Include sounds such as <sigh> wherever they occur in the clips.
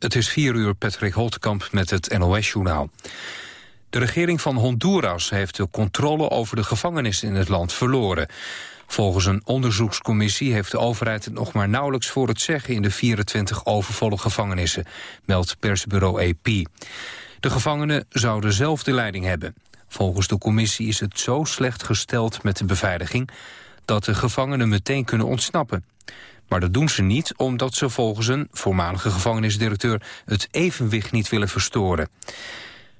Het is 4 uur Patrick Holtkamp met het NOS-journaal. De regering van Honduras heeft de controle over de gevangenissen in het land verloren. Volgens een onderzoekscommissie heeft de overheid het nog maar nauwelijks voor het zeggen in de 24 overvolle gevangenissen, meldt persbureau AP. De gevangenen zouden zelf de leiding hebben. Volgens de commissie is het zo slecht gesteld met de beveiliging dat de gevangenen meteen kunnen ontsnappen. Maar dat doen ze niet omdat ze volgens een voormalige gevangenisdirecteur het evenwicht niet willen verstoren.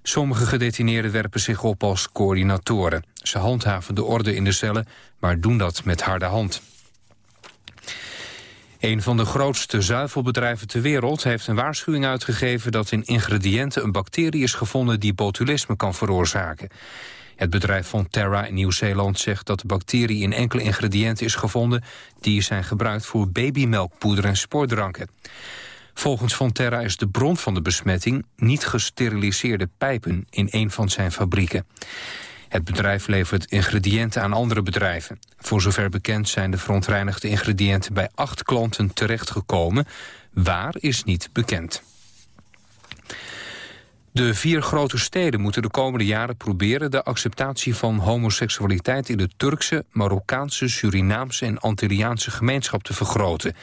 Sommige gedetineerden werpen zich op als coördinatoren. Ze handhaven de orde in de cellen, maar doen dat met harde hand. Een van de grootste zuivelbedrijven ter wereld heeft een waarschuwing uitgegeven dat in ingrediënten een bacterie is gevonden die botulisme kan veroorzaken. Het bedrijf Fonterra in Nieuw-Zeeland zegt dat de bacterie in enkele ingrediënten is gevonden die zijn gebruikt voor babymelkpoeder en sportdranken. Volgens Fonterra is de bron van de besmetting niet gesteriliseerde pijpen in een van zijn fabrieken. Het bedrijf levert ingrediënten aan andere bedrijven. Voor zover bekend zijn de verontreinigde ingrediënten bij acht klanten terechtgekomen. Waar is niet bekend. De vier grote steden moeten de komende jaren proberen... de acceptatie van homoseksualiteit in de Turkse, Marokkaanse... Surinaamse en Antilliaanse gemeenschap te vergroten.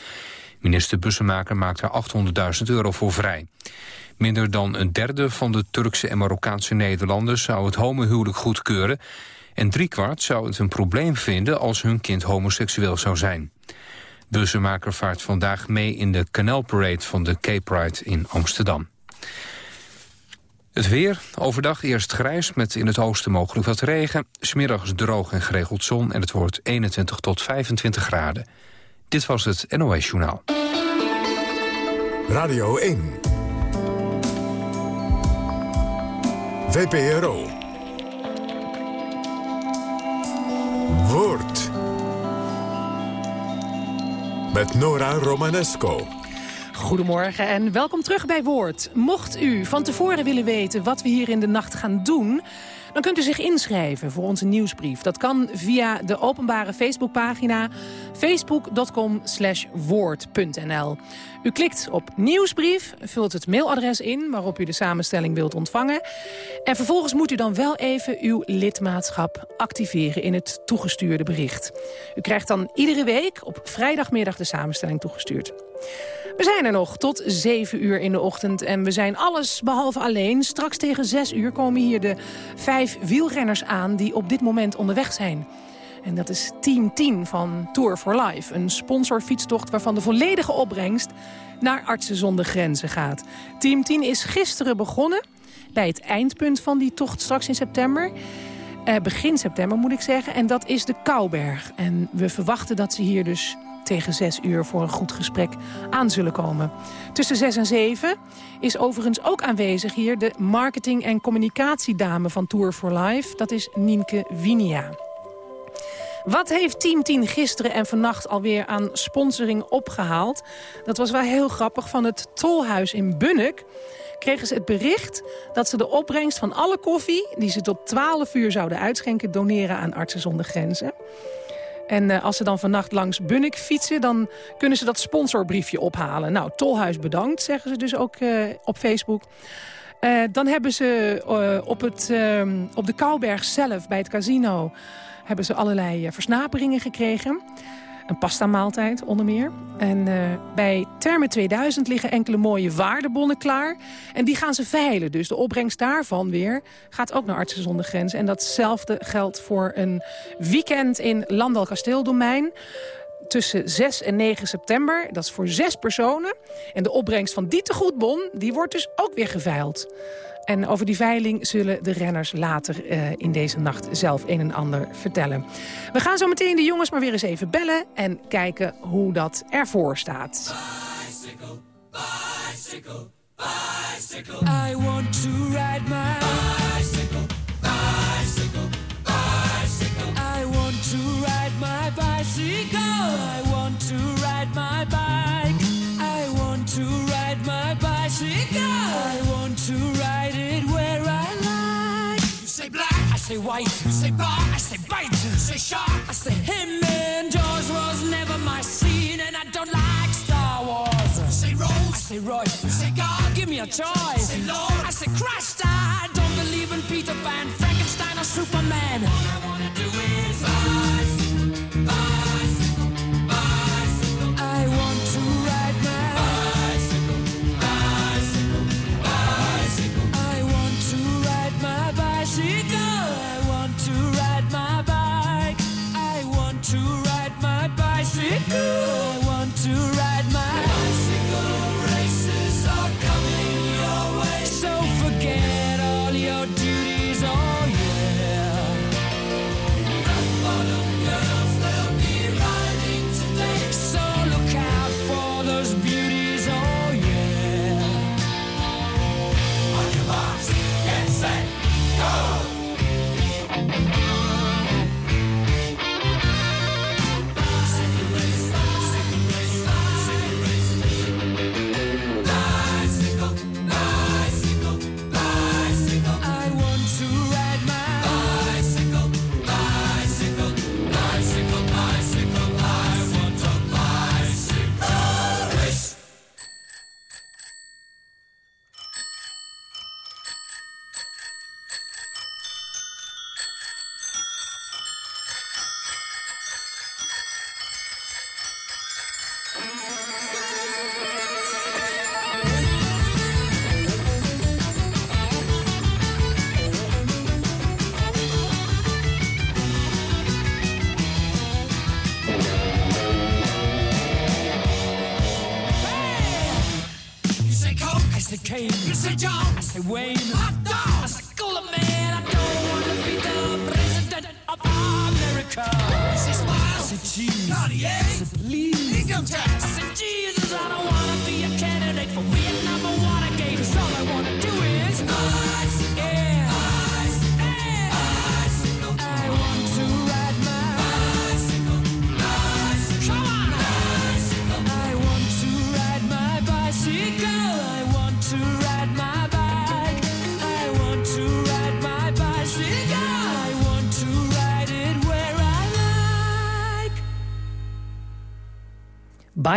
Minister Bussemaker maakt er 800.000 euro voor vrij. Minder dan een derde van de Turkse en Marokkaanse Nederlanders... zou het homohuwelijk goedkeuren... en driekwart zou het een probleem vinden als hun kind homoseksueel zou zijn. Bussemaker vaart vandaag mee in de Canal Parade van de Cape Pride in Amsterdam. Het weer, overdag eerst grijs met in het oosten mogelijk wat regen. Smiddags droog en geregeld zon en het wordt 21 tot 25 graden. Dit was het NOS Journaal. Radio 1. VPRO. Woord. Met Nora Romanesco. Goedemorgen en welkom terug bij Woord. Mocht u van tevoren willen weten wat we hier in de nacht gaan doen... dan kunt u zich inschrijven voor onze nieuwsbrief. Dat kan via de openbare Facebookpagina facebook.com woord.nl. U klikt op nieuwsbrief, vult het mailadres in waarop u de samenstelling wilt ontvangen. En vervolgens moet u dan wel even uw lidmaatschap activeren in het toegestuurde bericht. U krijgt dan iedere week op vrijdagmiddag de samenstelling toegestuurd. We zijn er nog tot 7 uur in de ochtend en we zijn alles behalve alleen. Straks tegen 6 uur komen hier de vijf wielrenners aan die op dit moment onderweg zijn. En dat is Team 10 van Tour for Life. Een sponsorfietstocht waarvan de volledige opbrengst naar Artsen zonder Grenzen gaat. Team 10 is gisteren begonnen bij het eindpunt van die tocht straks in september. Eh, begin september moet ik zeggen. En dat is de Kouberg. En we verwachten dat ze hier dus tegen 6 uur voor een goed gesprek aan zullen komen. Tussen 6 en 7 is overigens ook aanwezig hier de marketing- en communicatiedame van Tour for Life. Dat is Nienke Winia. Wat heeft Team 10 gisteren en vannacht alweer aan sponsoring opgehaald? Dat was wel heel grappig. Van het Tolhuis in Bunnik kregen ze het bericht dat ze de opbrengst van alle koffie... die ze tot 12 uur zouden uitschenken, doneren aan Artsen zonder Grenzen. En uh, als ze dan vannacht langs Bunnik fietsen... dan kunnen ze dat sponsorbriefje ophalen. Nou, Tolhuis bedankt, zeggen ze dus ook uh, op Facebook. Uh, dan hebben ze op, het, op de Kouberg zelf, bij het casino... hebben ze allerlei versnaperingen gekregen. Een pasta-maaltijd onder meer. En uh, bij Termen 2000 liggen enkele mooie waardebonnen klaar. En die gaan ze veilen. Dus de opbrengst daarvan weer gaat ook naar Artsen zonder Grenzen. En datzelfde geldt voor een weekend in Landal Kasteeldomein tussen 6 en 9 september. Dat is voor zes personen. En de opbrengst van die tegoedbon die wordt dus ook weer geveild. En over die veiling zullen de renners later uh, in deze nacht zelf een en ander vertellen. We gaan zo meteen de jongens maar weer eens even bellen en kijken hoe dat ervoor staat. Bicycle, bicycle, bicycle. I want to ride my bicycle, bicycle, bicycle. I want to ride my bicycle. I want to ride my bike. Say white, say bar, I say bite, say shark, I say him and Jaws was never my scene, and I don't like Star Wars. Say Rose, I say, Royce. Say, God, give me a choice. Say, Lord. I say, Christ, I don't believe in Peter Pan, Frankenstein, or Superman. Bicycle. Wayne.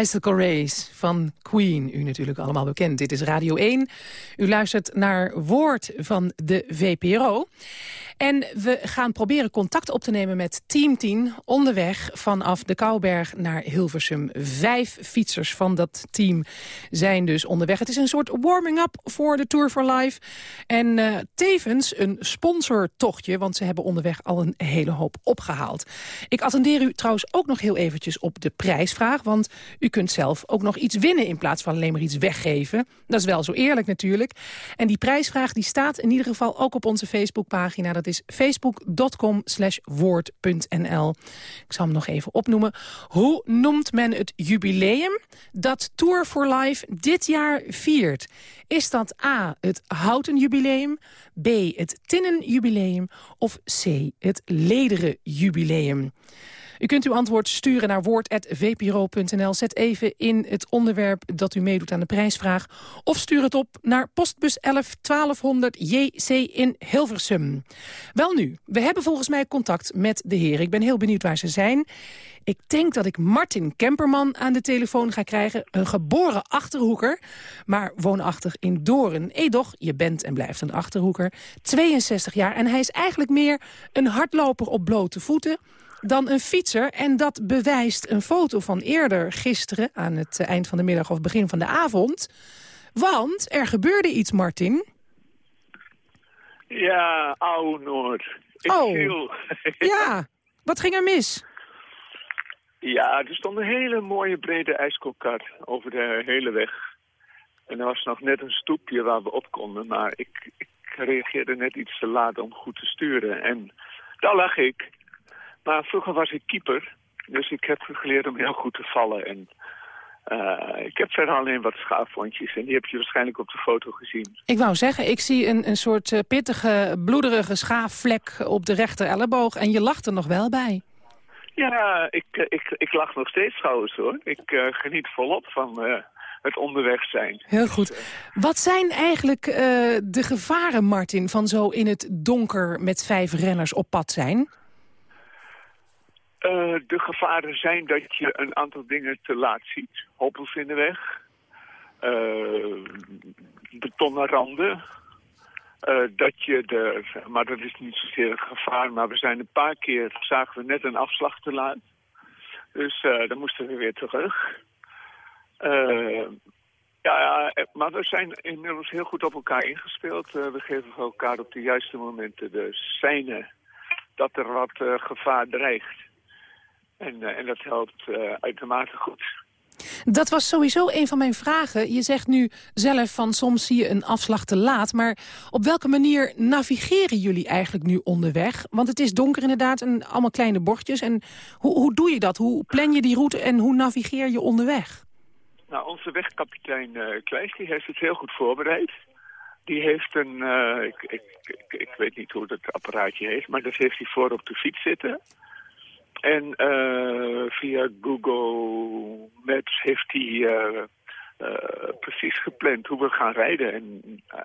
Bicycle Race van Queen. U natuurlijk allemaal bekend. Dit is Radio 1. U luistert naar Woord van de VPRO. En we gaan proberen contact op te nemen met Team 10... onderweg vanaf de Kouberg naar Hilversum. Vijf fietsers van dat team zijn dus onderweg. Het is een soort warming-up voor de Tour for Life. En eh, tevens een sponsortochtje... want ze hebben onderweg al een hele hoop opgehaald. Ik attendeer u trouwens ook nog heel eventjes op de prijsvraag... want u kunt zelf ook nog iets winnen in plaats van alleen maar iets weggeven. Dat is wel zo eerlijk natuurlijk. En die prijsvraag die staat in ieder geval ook op onze Facebookpagina. Dat is facebook.com slash woord.nl. Ik zal hem nog even opnoemen. Hoe noemt men het jubileum dat Tour for Life dit jaar viert? Is dat A, het houten jubileum, B, het tinnen jubileum of C, het lederen jubileum? U kunt uw antwoord sturen naar woord.vpro.nl. Zet even in het onderwerp dat u meedoet aan de prijsvraag. Of stuur het op naar postbus 11 1200 JC in Hilversum. Wel nu, we hebben volgens mij contact met de heren. Ik ben heel benieuwd waar ze zijn. Ik denk dat ik Martin Kemperman aan de telefoon ga krijgen. Een geboren Achterhoeker, maar woonachtig in Doorn. Edoch, je bent en blijft een Achterhoeker. 62 jaar en hij is eigenlijk meer een hardloper op blote voeten dan een fietser. En dat bewijst een foto van eerder gisteren... aan het eind van de middag of begin van de avond. Want er gebeurde iets, Martin. Ja, oude Noord. Ik Oh. viel. <laughs> Ja, wat ging er mis? ja, er stond een hele mooie brede ijskopkart over de hele weg. En er was nog net een stoepje waar we op konden, maar ik, ik reageerde net iets te laat om goed te sturen. En daar lag ik. Maar vroeger was ik keeper, dus ik heb geleerd om heel goed te vallen. En eh, ik heb verder alleen wat schaafwondjes en die heb je waarschijnlijk op de foto gezien. Ik wou zeggen, ik zie een, een soort eh, pittige, bloederige schaafvlek op de rechter elleboog. En je lacht er nog wel bij. Ja, ik, eh, ik, ik lach nog steeds trouwens hoor. Ik geniet volop van het onderweg zijn. Heel goed. Wat zijn eigenlijk de gevaren, Martin, van zo in het donker met vijf renners op pad zijn? Eh, de gevaren zijn dat je een aantal dingen te laat ziet. Hobbels in de weg. Eh, betonnen randen. Eh, dat je de, maar dat is niet zozeer een gevaar, maar we zijn een paar keer, zagen we net een afslag te laat. Dus uh, dan moesten we weer terug. Uh, ja, maar we zijn inmiddels heel goed op elkaar ingespeeld. we geven elkaar op de juiste momenten de seinen dat er wat gevaar dreigt. En, en dat helpt uitermate goed. Dat was sowieso een van mijn vragen. Je zegt nu zelf van soms zie je een afslag te laat. Maar op welke manier navigeren jullie eigenlijk nu onderweg? Want het is donker inderdaad en allemaal kleine bordjes. En hoe, hoe doe je dat? Hoe plan je die route en hoe navigeer je onderweg? Nou, onze wegkapitein uh, die heeft het heel goed voorbereid. Die heeft een, uh, ik, ik, ik, ik, weet niet hoe dat apparaatje heet, maar dat heeft hij voor op de fiets zitten. En uh, via Google Maps heeft hij uh, uh, precies gepland hoe we gaan rijden. En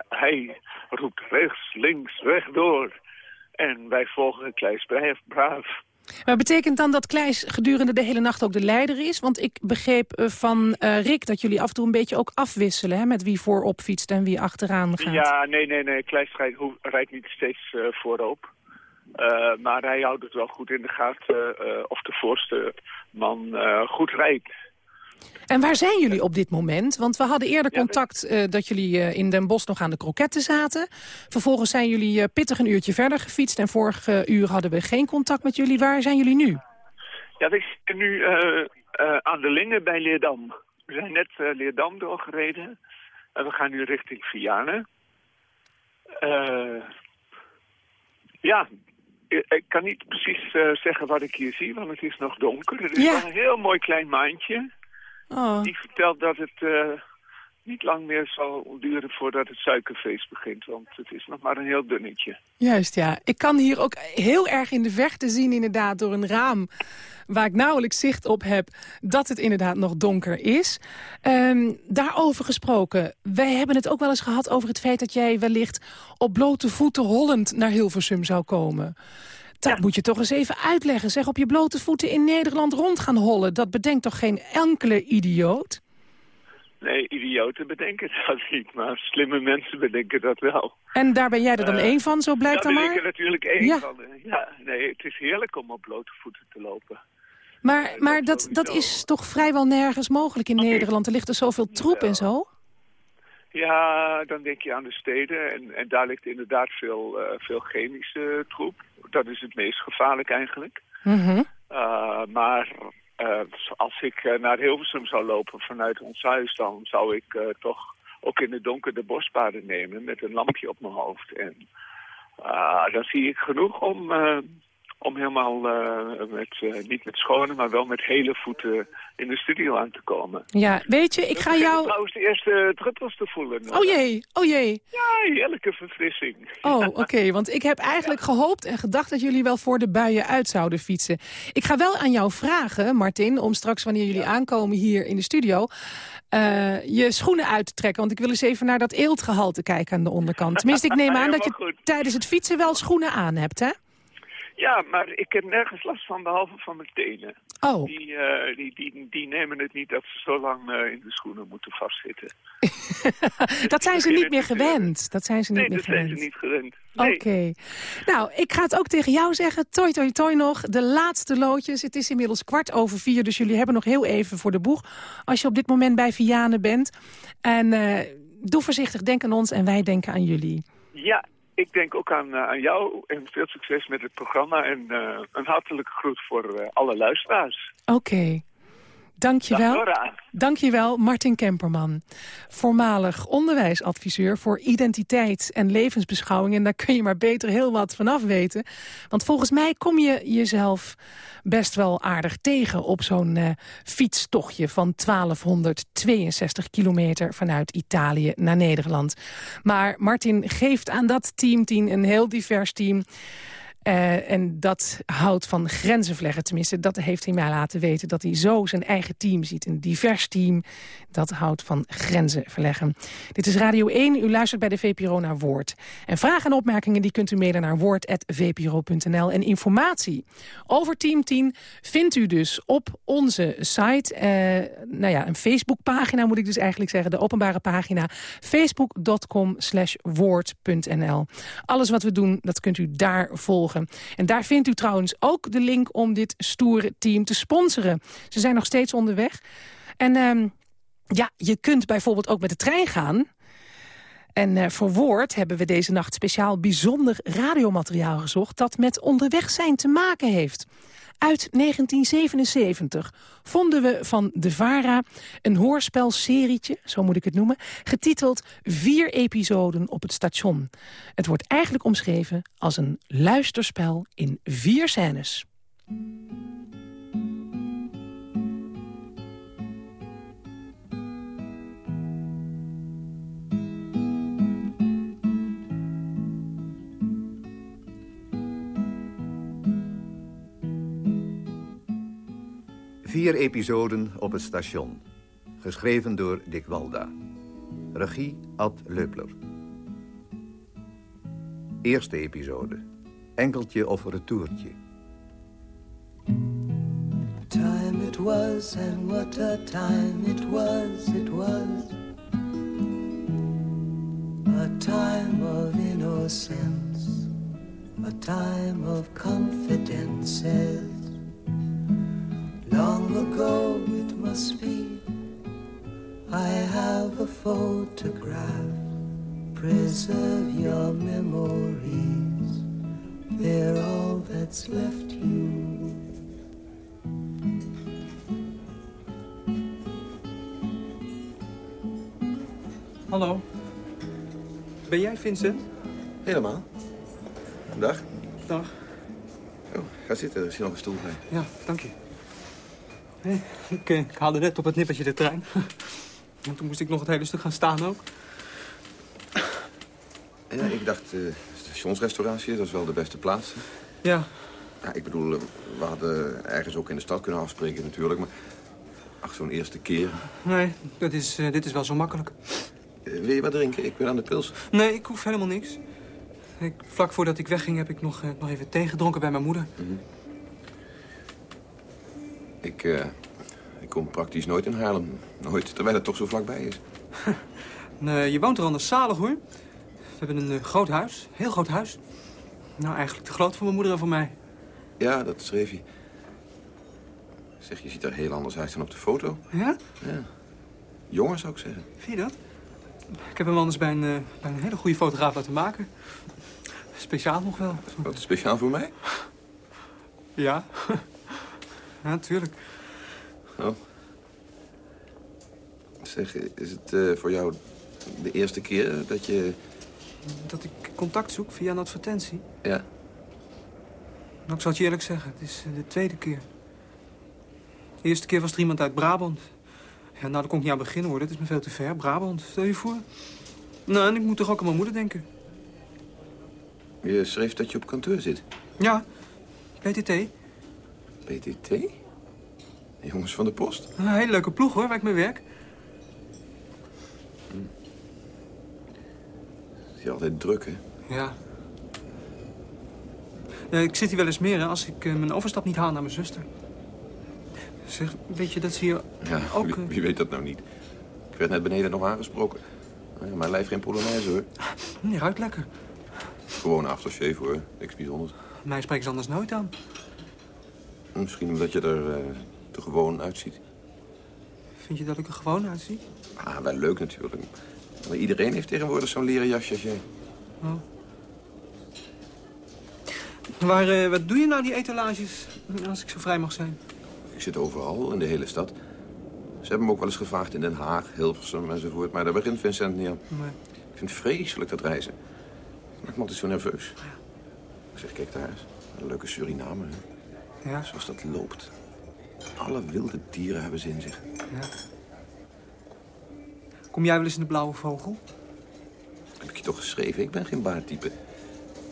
hij roept rechts, links, rechtdoor. En wij volgen Kleis braaf. Maar betekent dan dat Kleis gedurende de hele nacht ook de leider is? Want ik begreep van Rick dat jullie af en toe een beetje ook afwisselen... Hè, met wie voorop fietst en wie achteraan gaat. Ja, nee, nee, nee. Kleis rijdt, rijdt niet steeds voorop. Uh, maar hij houdt het wel goed in de gaten uh, of de voorste man uh, goed rijdt. En waar zijn jullie op dit moment? Want we hadden eerder contact dat jullie in Den Bosch nog aan de kroketten zaten. Vervolgens zijn jullie pittig een uurtje verder gefietst. En vorige uur hadden we geen contact met jullie. Waar zijn jullie nu? Ja, we zitten nu aan de Lingen bij Leerdam. We zijn net Leerdam doorgereden. En we gaan nu richting Vianen. ja, ik kan niet precies uh, zeggen wat ik hier zie, want het is nog donker. Er is ja. een heel mooi klein maantje. Oh. Die vertelt dat het uh, niet lang meer zal duren voordat het suikerfeest begint. Want het is nog maar een heel dunnetje. Juist, ja. Ik kan hier ook heel erg in de verte zien inderdaad door een raam... waar ik nauwelijks zicht op heb dat het inderdaad nog donker is. Um, daarover gesproken, wij hebben het ook wel eens gehad over het feit... dat jij wellicht op blote voeten hollend naar Hilversum zou komen. Dat ja. moet je toch eens even uitleggen. Zeg, op je blote voeten in Nederland rond gaan hollen. Dat bedenkt toch geen enkele idioot? Nee, idioten bedenken <laughs> dat niet, maar slimme mensen bedenken dat wel. En daar ben jij er dan uh, één van, zo blijkt dan maar? Daar ben ik er natuurlijk één ja. van. Ja, nee, het is heerlijk om op blote voeten te lopen. Maar, uh, maar dat, dat, dat is toch vrijwel nergens mogelijk in okay. Nederland? Er ligt er zoveel troep ja. en zo? Ja, dan denk je aan de steden en, en daar ligt inderdaad veel, uh, veel chemische troep. Dat is het meest gevaarlijk eigenlijk. Mm -hmm. maar uh, als ik uh, naar Hilversum zou lopen vanuit ons huis, dan zou ik uh, toch ook in het donker de bospaden nemen met een lampje op mijn hoofd. En dan zie ik genoeg om, om helemaal met, niet met schone, maar wel met hele voeten in de studio aan te komen. Ja, weet je, ik ga jou... trouwens de eerste druppels te voelen. Oh jee, oh jee. Ja, heerlijke verfrissing. Oh, oké, okay, want ik heb eigenlijk ja. gehoopt en gedacht dat jullie wel voor de buien uit zouden fietsen. Ik ga wel aan jou vragen, Martin, om straks wanneer jullie ja. aankomen hier in de studio... Uh, je schoenen uit te trekken, want ik wil eens even naar dat eeltgehalte kijken aan de onderkant. Tenminste, ik neem <laughs> aan dat je goed. tijdens het fietsen wel schoenen aan hebt, hè? Ja, maar ik heb nergens last van, behalve van mijn tenen. Oh. Die, uh, die, die, die nemen het niet dat ze zo lang uh, in de schoenen moeten vastzitten. <laughs> dat zijn ze niet meer gewend. Dat zijn ze niet nee, meer dat gewend. zijn ze niet gewend. Nee. Oké. Okay. Nou, ik ga het ook tegen jou zeggen. Toi, toi, toi nog. De laatste loodjes. Het is inmiddels kwart over vier, dus jullie hebben nog heel even voor de boeg. Als je op dit moment bij Vianen bent. En uh, doe voorzichtig, denk aan ons en wij denken aan jullie. Ja, ik denk ook aan, uh, aan jou en veel succes met het programma. En uh, een hartelijke groet voor uh, alle luisteraars. Oké. Dankjewel. Dankjewel, Martin Kemperman. Voormalig onderwijsadviseur voor identiteit en levensbeschouwing. En daar kun je maar beter heel wat vanaf weten. Want volgens mij kom je jezelf best wel aardig tegen... op zo'n uh, fietstochtje van 1262 kilometer vanuit Italië naar Nederland. Maar Martin geeft aan dat teamteam, een heel divers team Eh, en dat houdt van grenzen verleggen. Tenminste, dat heeft hij mij laten weten. Dat hij zo zijn eigen team ziet. Een divers team. Dat houdt van grenzen verleggen. Dit is Radio 1. U luistert bij de VPRO naar Woord. En vragen en opmerkingen die kunt u mailen naar woord.vpro.nl. En informatie over Team 10 vindt u dus op onze site. Uh, nou ja, een Facebookpagina moet ik dus eigenlijk zeggen. De openbare pagina. Facebook.com woord.nl. Alles wat we doen, dat kunt u daar volgen. En daar vindt u trouwens ook de link om dit stoere team te sponsoren. Ze zijn nog steeds onderweg. En um, ja, je kunt bijvoorbeeld ook met de trein gaan. En uh, voor Woord hebben we deze nacht speciaal bijzonder radiomateriaal gezocht... dat met onderweg zijn te maken heeft. Uit 1977 vonden we van De Vara een hoorspelserietje, zo moet ik het noemen... getiteld Vier episoden op het station. Het wordt eigenlijk omschreven als een luisterspel in vier scènes. Vier episoden op het station. Geschreven door Dick Walda. Regie Ad Leupler. Eerste episode. Enkeltje of retourtje. Time it was and what a time it was, it was. A time of innocence. A time of confidences. Long ago it must be. I have a photograph. Preserve your memories. They're all that's left you. Hallo. Ben jij Vincent? Helemaal. Dag. Dag. Oh, ga zitten. Er is hier nog een stoel vrij. Ja, dank je. Ik, eh, ik haalde net op het nippertje de trein. En toen moest ik nog het hele stuk gaan staan ook. Ja, ik dacht, eh stationsrestauratie, dat is wel de beste plaats. Ja, Ja, ik bedoel, eh, we hadden ergens ook in de stad kunnen afspreken natuurlijk, maar... Ach, zo'n eerste keer. nee, dat is, dit is wel zo makkelijk. Wil je wat drinken? Ik ben aan de pils. Nee, ik hoef helemaal niks. Ik, vlak voordat ik wegging heb ik nog, nog even thee gedronken bij mijn moeder. Ik, eh, ik kom praktisch nooit in Haarlem. Nooit, terwijl het toch zo vlakbij is. <laughs> Nee, je woont er anders zalig, hoor. We hebben een eh, groot huis, heel groot huis. Nou, eigenlijk te groot voor mijn moeder en voor mij. Ja, dat schreef je. Zeg, je ziet er heel anders uit dan op de foto. Ja? Ja. Jonger, zou ik zeggen. Vind je dat? Ik heb hem anders bij een, eh, bij een hele goede fotograaf laten maken. Speciaal nog wel. Wat speciaal voor mij? Ja. Ja, natuurlijk. Oh. Zeg, is het eh, voor jou de eerste keer dat je... Dat ik contact zoek via een advertentie. Ja, Nou, ik zal het je eerlijk zeggen, het is eh, de tweede keer. De eerste keer was er iemand uit Brabant. Ja, nou, daar kon ik niet aan beginnen hoor, dat is me veel te ver. Brabant, stel je voor. Nou, en ik moet toch ook aan mijn moeder denken. je schreef dat je op kantoor zit. Ja, PTT. PTT? Jongens van de post? Een hele leuke ploeg hoor, waar ik mee werk. Is je altijd druk, hè? Ja. Ik zit hier wel eens meer hè, als ik eh, mijn overstap niet haal naar mijn zuster. Zeg, weet je dat ze hier Ja, ook... wie, eh, wie weet dat nou niet. Ik werd net beneden nog aangesproken. Nou ja, mijn lijf geen Polonaise, hoor. <laughs> Die ruikt lekker. Gewoon aftershave, hoor. Niks bijzonders. Mij spreken ze anders nooit aan. Misschien omdat je er eh, te gewoon uitziet. Vind je dat ik er gewoon uitzie? Ah, wel leuk natuurlijk. Maar iedereen heeft tegenwoordig zo'n leren jasje als jij. Waar, eh, wat doe je nou die etalages, als ik zo vrij mag zijn? Ik zit overal, in de hele stad. Ze hebben me ook wel eens gevraagd in Den Haag, Hilversum enzovoort. Maar daar begint Vincent niet aan. Nee. Ik vind het vreselijk dat reizen. Het maakt me altijd zo nerveus. Ik zeg, kijk daar eens. Een leuke Suriname, hè. Ja, Zoals dat loopt. Alle wilde dieren hebben ze in zich. ja. Kom jij wel eens in de blauwe vogel? Heb ik je toch geschreven? Ik ben geen baardtype.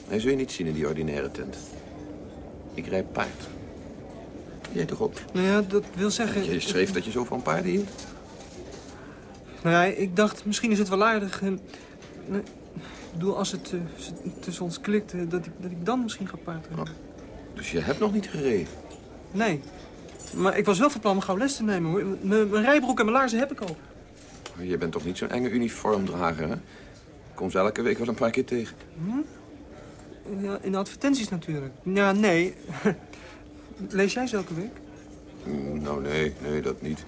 Nee, zul je niet zien in die ordinaire tent. Ik rijd paard. Jij toch ook? Nou ja, dat wil zeggen... Je schreef dat je zo van paarden hield. Nou ja, ik dacht, misschien is het wel aardig. ik bedoel, als het eh, tussen ons klikt, eh, dat ik, dat ik dan misschien ga paardrijden. Dus je hebt nog niet gereden? Nee. Maar ik was wel van plan om gauw les te nemen, hoor. Mijn rijbroek en mijn laarzen heb ik al. Je bent toch niet zo'n enge uniformdrager, hè? Ik kom ze elke week wel een paar keer tegen. Ja, in de advertenties natuurlijk. Ja, nee. <laughs> Lees jij ze elke week? Mm, Nou, nee, nee, dat niet.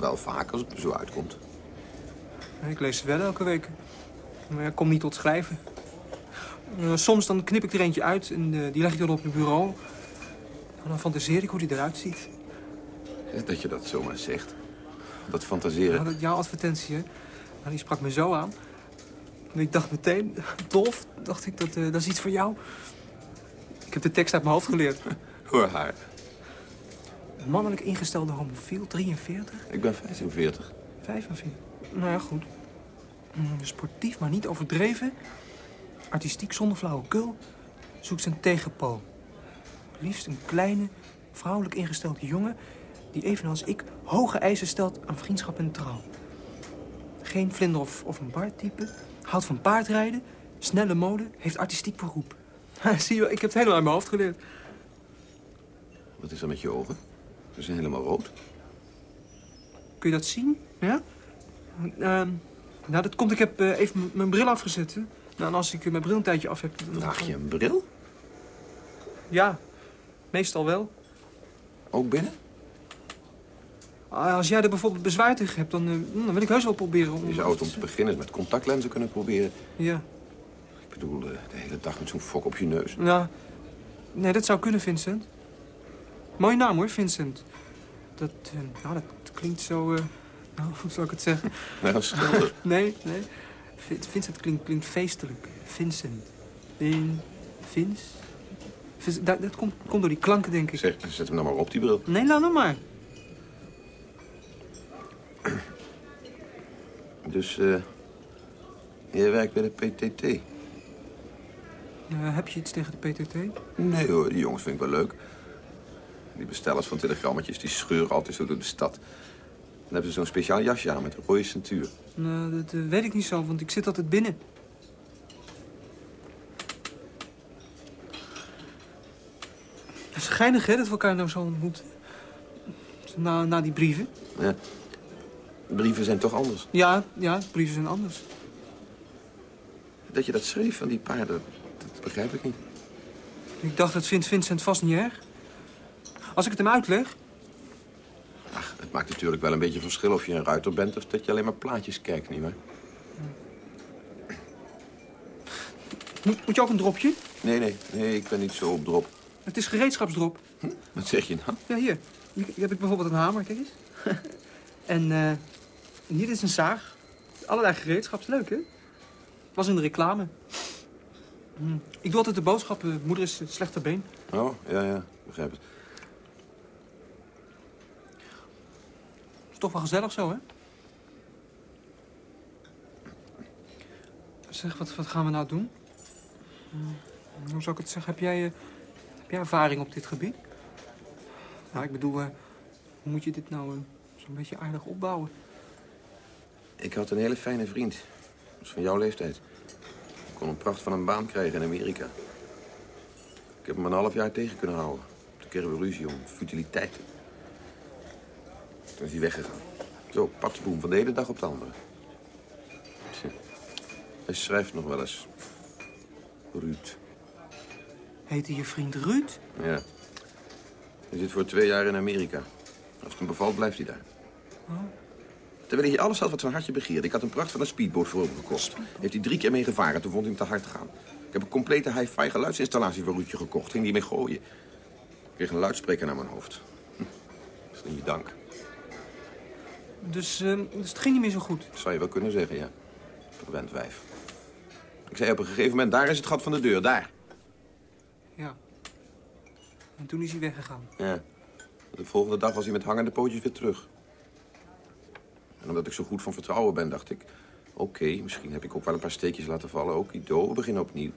Wel vaak als het zo uitkomt. Ik lees ze wel elke week. Maar ik kom niet tot schrijven. Eh, soms dan knip ik er eentje uit en eh, die leg ik dan op mijn bureau. En dan fantaseer ik hoe die eruit ziet. Dat je dat zomaar zegt. Dat fantaseren. Ja, dat jouw advertentie, hè? Nou, die sprak me zo aan. En ik dacht meteen, <laughs> Dolf, dacht ik, dat, eh, dat is iets voor jou. Ik heb de tekst uit mijn hoofd geleerd. <laughs> Hoor haar. Een mannelijk ingestelde homofiel, 43, Ik ben 45. 45. Nou ja, goed. Mm, Sportief, maar niet overdreven. Artistiek zonder flauwekul. Zoekt zijn tegenpool. Liefst een kleine, vrouwelijk ingestelde jongen... die evenals ik hoge eisen stelt aan vriendschap en trouw. Geen vlinder of, of een bartype. Houdt van paardrijden. Snelle mode. Heeft artistiek beroep. <laughs> Zie je ik heb het helemaal uit mijn hoofd geleerd. Wat is er met je ogen? Ze zijn helemaal rood. Kun je dat zien? Ja? Ehm, nou, dat komt. Ik heb eh, even mijn bril afgezet. Hè? Nou, en als ik mijn bril een tijdje af heb... dan- Draag je een bril? Ja, meestal wel. Ook binnen? Ah, Als jij er bijvoorbeeld bezwaar tegen hebt, dan, eh, dan wil ik heus wel proberen om... Je zou het om te beginnen eens met contactlenzen kunnen proberen. Ja. Ik bedoel, eh, de hele dag met zo'n fok op je neus. Ja. Nee, dat zou kunnen, Vincent. Mooie naam, hoor, Vincent. Dat, nou, dat klinkt zo... nou, <laughs> hoe zou ik het zeggen? Nou, schilder. <laughs> Nee, nee. Vin- Vincent klinkt, klinkt feestelijk. Vincent. Vin... Vins... Vins- Dat, dat komt, komt door die klanken, denk ik. Zeg, zet hem nou maar op, die bril. Nee, laat nou maar. Dus, eh... jij werkt bij de PTT? Eh, heb je iets tegen de PTT? Nee hoor, die jongens vind ik wel leuk. Die bestellers van telegrammetjes, die scheuren altijd zo door de stad. Dan hebben ze zo'n speciaal jasje aan met een rode centuur. Nou, dat eh, weet ik niet zo, want ik zit altijd binnen. Dat is geinig, hè, dat we elkaar nou zo ontmoeten. Na, na die brieven. Ja. Brieven zijn toch anders. Ja, ja, brieven zijn anders. Dat je dat schreef van die paarden, dat begrijp ik niet. Ik dacht, dat vindt Vincent vast niet erg. Als ik het hem uitleg... Het maakt natuurlijk wel een beetje verschil of je een ruiter bent... of dat je alleen maar plaatjes kijkt, nietwaar? Moet, moet je ook een dropje? Nee, nee, nee, ik ben niet zo op drop. Het is gereedschapsdrop. Wat zeg je nou? Ja, hier. Hier heb ik bijvoorbeeld een hamer, kijk eens. <laughs> en eh, en hier is een zaag. Allerlei gereedschap, is leuk, hè? Was in de reclame. Hm. Ik doe altijd de boodschappen. Moeder is eh, slechter been. Oh, ja, ja, begrijp het. Toch wel gezellig zo, hè? Zeg, wat, wat gaan we nou doen? Hm, Hoe zou ik het zeggen? Heb jij, eh, heb jij ervaring op dit gebied? Nou, ik bedoel, eh, hoe moet je dit nou zo'n beetje aardig opbouwen? Ik had een hele fijne vriend. Dat was van jouw leeftijd. Ik kon een pracht van een baan krijgen in Amerika. Ik heb hem een half jaar tegen kunnen houden. Toen kregen we ruzie om futiliteiten. Toen is hij weggegaan. Zo, patsboom, van de ene dag op de andere. Tja. Hij schrijft nog wel eens. Ruud. Heette je vriend Ruud? Ja. Hij zit voor twee jaar in Amerika. Als het hem bevalt, blijft hij daar. Terwijl hij alles had wat zijn hartje begeerde. Ik had een pracht van een speedboot voor hem gekost. Heeft hij drie keer mee gevaren, toen vond hij hem te hard gaan. Ik heb een complete hi-fi geluidsinstallatie voor Ruudje gekocht. Ging die mee gooien. Ik kreeg een luidspreker naar mijn hoofd. Hm. Dat is niet je dank. Dus, eh, dus het ging niet meer zo goed. Dat zou je wel kunnen zeggen, ja. Verwend wijf. Ik zei op een gegeven moment, daar is het gat van de deur, daar. Ja. En toen is hij weggegaan. Ja. De volgende dag was hij met hangende pootjes weer terug. En omdat ik zo goed van vertrouwen ben, dacht ik... Oké, misschien heb ik ook wel een paar steekjes laten vallen. Ook Ido, we beginnen opnieuw.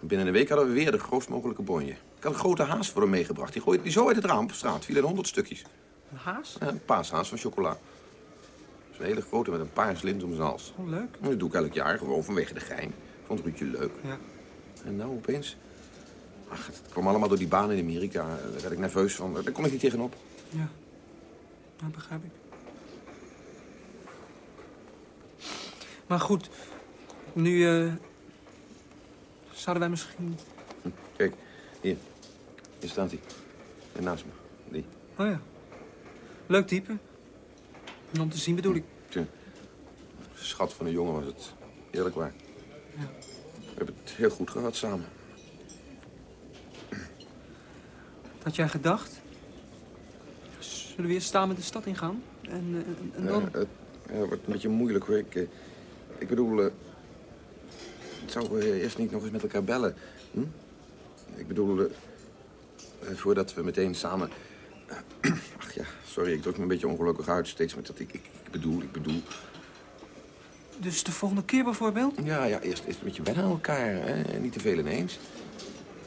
Binnen een week hadden we weer de grootst mogelijke bonje. Ik had een grote haas voor hem meegebracht. Die gooide die zo uit het raam op straat. Viel in honderd stukjes. Een haas? Ja, een paashaas van chocola. Zo'n hele grote met een paars lint om zijn hals. Oh, leuk. Dat doe ik elk jaar, gewoon vanwege de gein. Vond Ruudje leuk. Ja. En nou opeens... Ach, het kwam allemaal door die baan in Amerika. Daar werd ik nerveus van. Daar kon ik niet tegenop. Ja. Dat begrijp ik. Maar goed, nu eh, zouden wij misschien... Kijk, hier. Hier staat hij. En naast me. Die. Oh ja. Leuk type. Om te zien bedoel ik. Tja. Schat van een jongen was het. Eerlijk waar. Ja. We hebben het heel goed gehad samen. Had jij gedacht? Zullen we eerst samen de stad ingaan? En, eh, en, en dan... Ja, het ja, het wordt een beetje moeilijk hoor. Ik, eh, ik bedoel, eh, zouden we eerst niet nog eens met elkaar bellen? Hm? Ik bedoel, eh, eh, voordat we meteen samen... Sorry, ik druk me een beetje ongelukkig uit steeds met dat ik, ik, ik bedoel, ik bedoel. Dus de volgende keer bijvoorbeeld? Ja, ja, eerst, eerst een beetje wennen aan elkaar, hè? niet te veel ineens.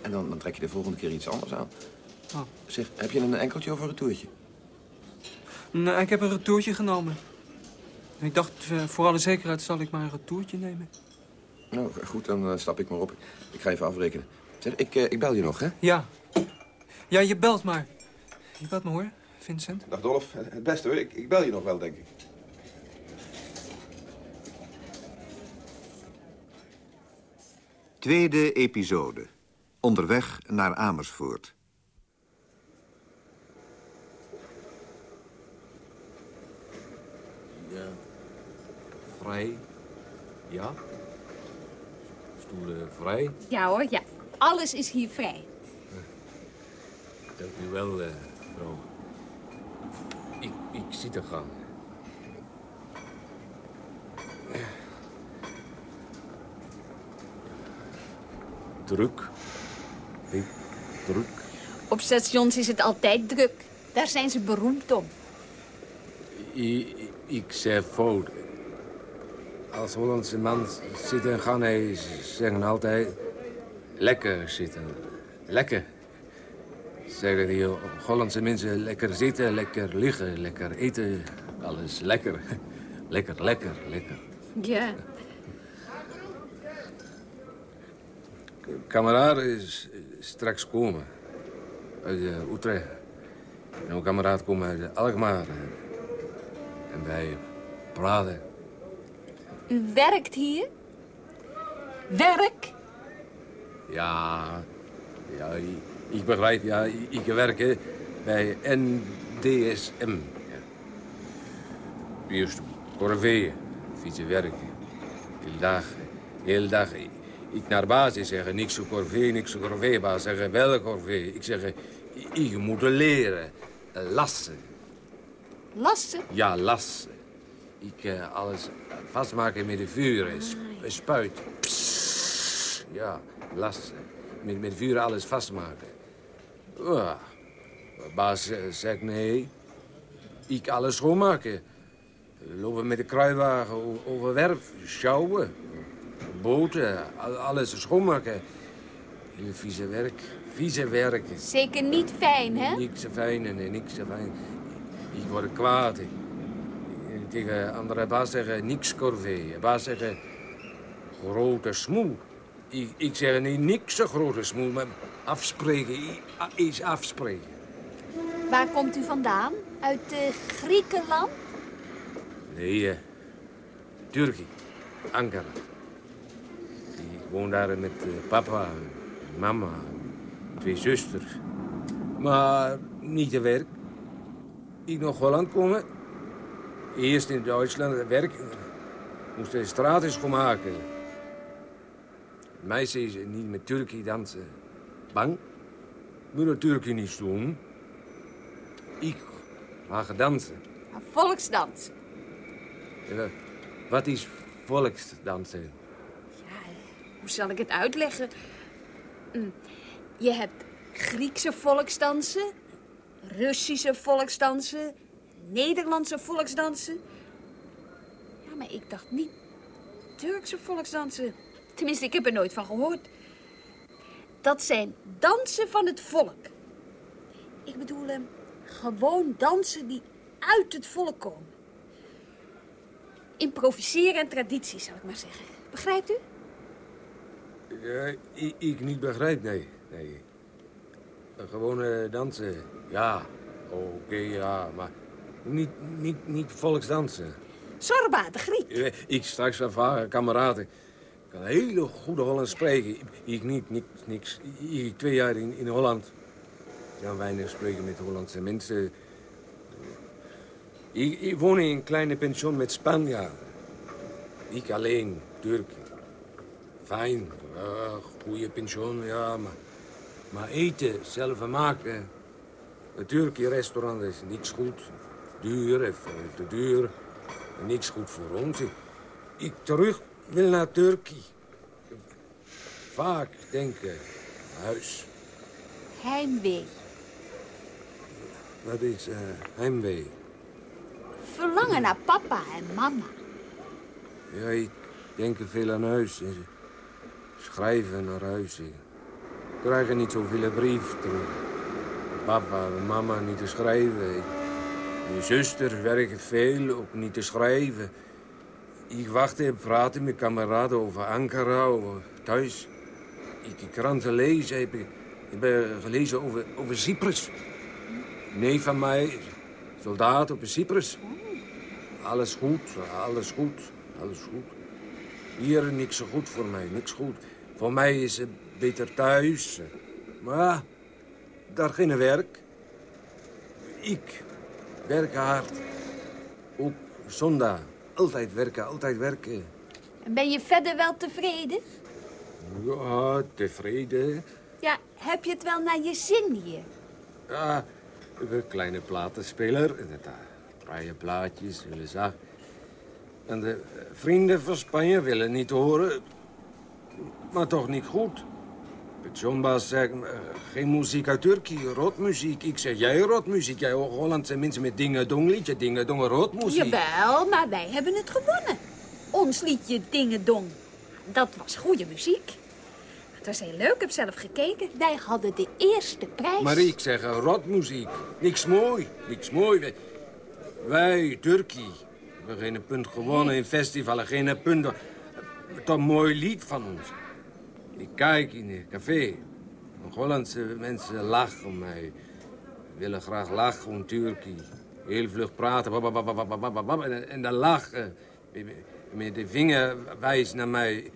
En dan, dan trek je de volgende keer iets anders aan. Oh. Zeg, heb je een enkeltje of een retourtje? Nee, ik heb een retourtje genomen. Ik dacht, eh, voor alle zekerheid zal ik maar een retourtje nemen. Nou, goed, dan eh, stap ik maar op. Ik ga even afrekenen. Zeg, ik, eh, ik bel je nog, hè? Ja. Ja, je belt maar. Je belt me hoor, Vincent. Dag Dolf, het beste hoor. Ik, ik bel je nog wel, denk ik. Tweede episode. Onderweg naar Amersfoort. Ja. Vrij. Ja. Stoelen vrij. Ja hoor, ja. Alles is hier vrij. Dank u wel, eh, mevrouw. Ik, ik zit er gaan. Druk. Heel druk. Op stations is het altijd druk. Daar zijn ze beroemd om. Ik, ik zeg fout. Als Hollandse man zitten en gaan, hij zeggen altijd... Lekker zitten. Lekker. Zeggen die Hollandse mensen lekker zitten, lekker liggen, lekker eten. Alles lekker. <laughs> Lekker, lekker, lekker. Ja. Kameraad is straks komen. Uit uh, Utrecht. En kameraad komt uit Alkmaar. En wij praten. U werkt hier? Werk? Ja, ja ik, begrijp. Ja, ik, werk bij NDSM. Ja. Eerst corvée, fietsen werken. Heel dag, heel dag. Ik, naar baas is zeggen, niks zo corvée, niks zo corvée. Baas zeggen, welke corvée? Ik zeg, ik moet leren. Lassen. Lassen? Ja, lassen. Ik uh, alles vastmaken met de vuur. Sp spuit. Ja, lassen. Met, met vuur alles vastmaken. Uh, baas uh, zegt nee. Ik alles schoonmaken. Lopen met de kruiwagen over werf, sjouwen. Boten, alles schoonmaken. Heel vieze werk, vieze werk. Zeker niet fijn, hè? Niks fijn en niks fijn. Ik word kwaad. Tegen andere baas zeggen niks corvée. Baas zeggen grote smoel. Ik, ik zeg niet niks grote smoel, maar afspreken is afspreken. Waar komt u vandaan? Uit uh, Griekenland? Nee, uh, Turkije, Ankara. Ik woon daar met uh, papa en mama, twee zusters. Maar niet te werk. Ik nog Holland komen. Eerst in Duitsland werk. Moest de straat schoonmaken. Meisje is niet met Turkije dansen. Bang. Moet dat Turkije niet doen. Ik ga dansen. Volksdans. Ja, wat is volksdansen? Ja, hoe zal ik het uitleggen? Je hebt Griekse volksdansen, Russische volksdansen, Nederlandse volksdansen. Ja, maar ik dacht niet Turkse volksdansen. Tenminste, ik heb er nooit van gehoord. Dat zijn dansen van het volk. Ik bedoel, eh, gewoon dansen die uit het volk komen. Improviseren en traditie, zal ik maar zeggen. Begrijpt u? Ja, ik, ik niet begrijp, nee. nee. Gewone dansen, ja. Oké, ja, maar niet, niet, niet volksdansen. Sorba, de Griek. Eh, Ik straks van varen, kameraden. Een hele goede Hollands spreken. Ik, niet, niks. Ik twee jaar in, in Holland. Ja, weinig spreken met Hollandse mensen. Ik, ik woon in een kleine pension met Spanjaarden. Ik alleen, Turken. Fijn, goede pension, ja, maar... Maar eten, zelf maken... Het Turkse restaurant is niks goed. Duur, te duur. Niks goed voor ons. Ik terug wil naar Turkije. Vaak denken, huis. Heimwee. Wat is eh, heimwee? Verlangen naar papa en mama. Ja, ik denk veel aan huis. En schrijven naar huis. Ik krijg er niet zoveel brief terug. Papa en mama niet te schrijven. Mijn zuster werkt veel, ook niet te schrijven. Ik wacht en praat met kameraden over Ankara, over thuis. Ik die kranten ik, ik heb gelezen over, over Cyprus. Nee van mij, soldaat op Cyprus. Alles goed, alles goed, alles goed. Hier niks zo goed voor mij, niks goed. Voor mij is het beter thuis. Maar daar geen werk. Ik werk hard. Ook zondag. Altijd werken, altijd werken. En ben je verder wel tevreden? Ja, tevreden. Ja, heb je het wel naar je zin hier? Ja, een kleine platenspeler. En dat draaien plaatjes, willen zag. En de vrienden van Spanje willen niet horen. Maar toch niet goed. Pensionbaas zegt, eh, geen muziek uit Turkije, rotmuziek. Ik zeg, jij rotmuziek. Jij Hollandse mensen met dingen dong liedje, dingen dong rotmuziek. Jawel, maar wij hebben het gewonnen. Ons liedje Dingedong. Dat was goede muziek. Het was heel leuk, ik heb zelf gekeken. Wij hadden de eerste prijs. Maar ik zeg, eh, rotmuziek. Niks mooi, niks mooi. Wij, wij Turkie, hebben geen punt gewonnen in festivalen, geen punt. Toch een mooi lied van ons. Ik kijk in een café. Hollandse mensen lachen om mij. Willen graag lachen om Turkie. Heel vlug praten. En, en dan lachen. Met de vinger wijzen naar mij.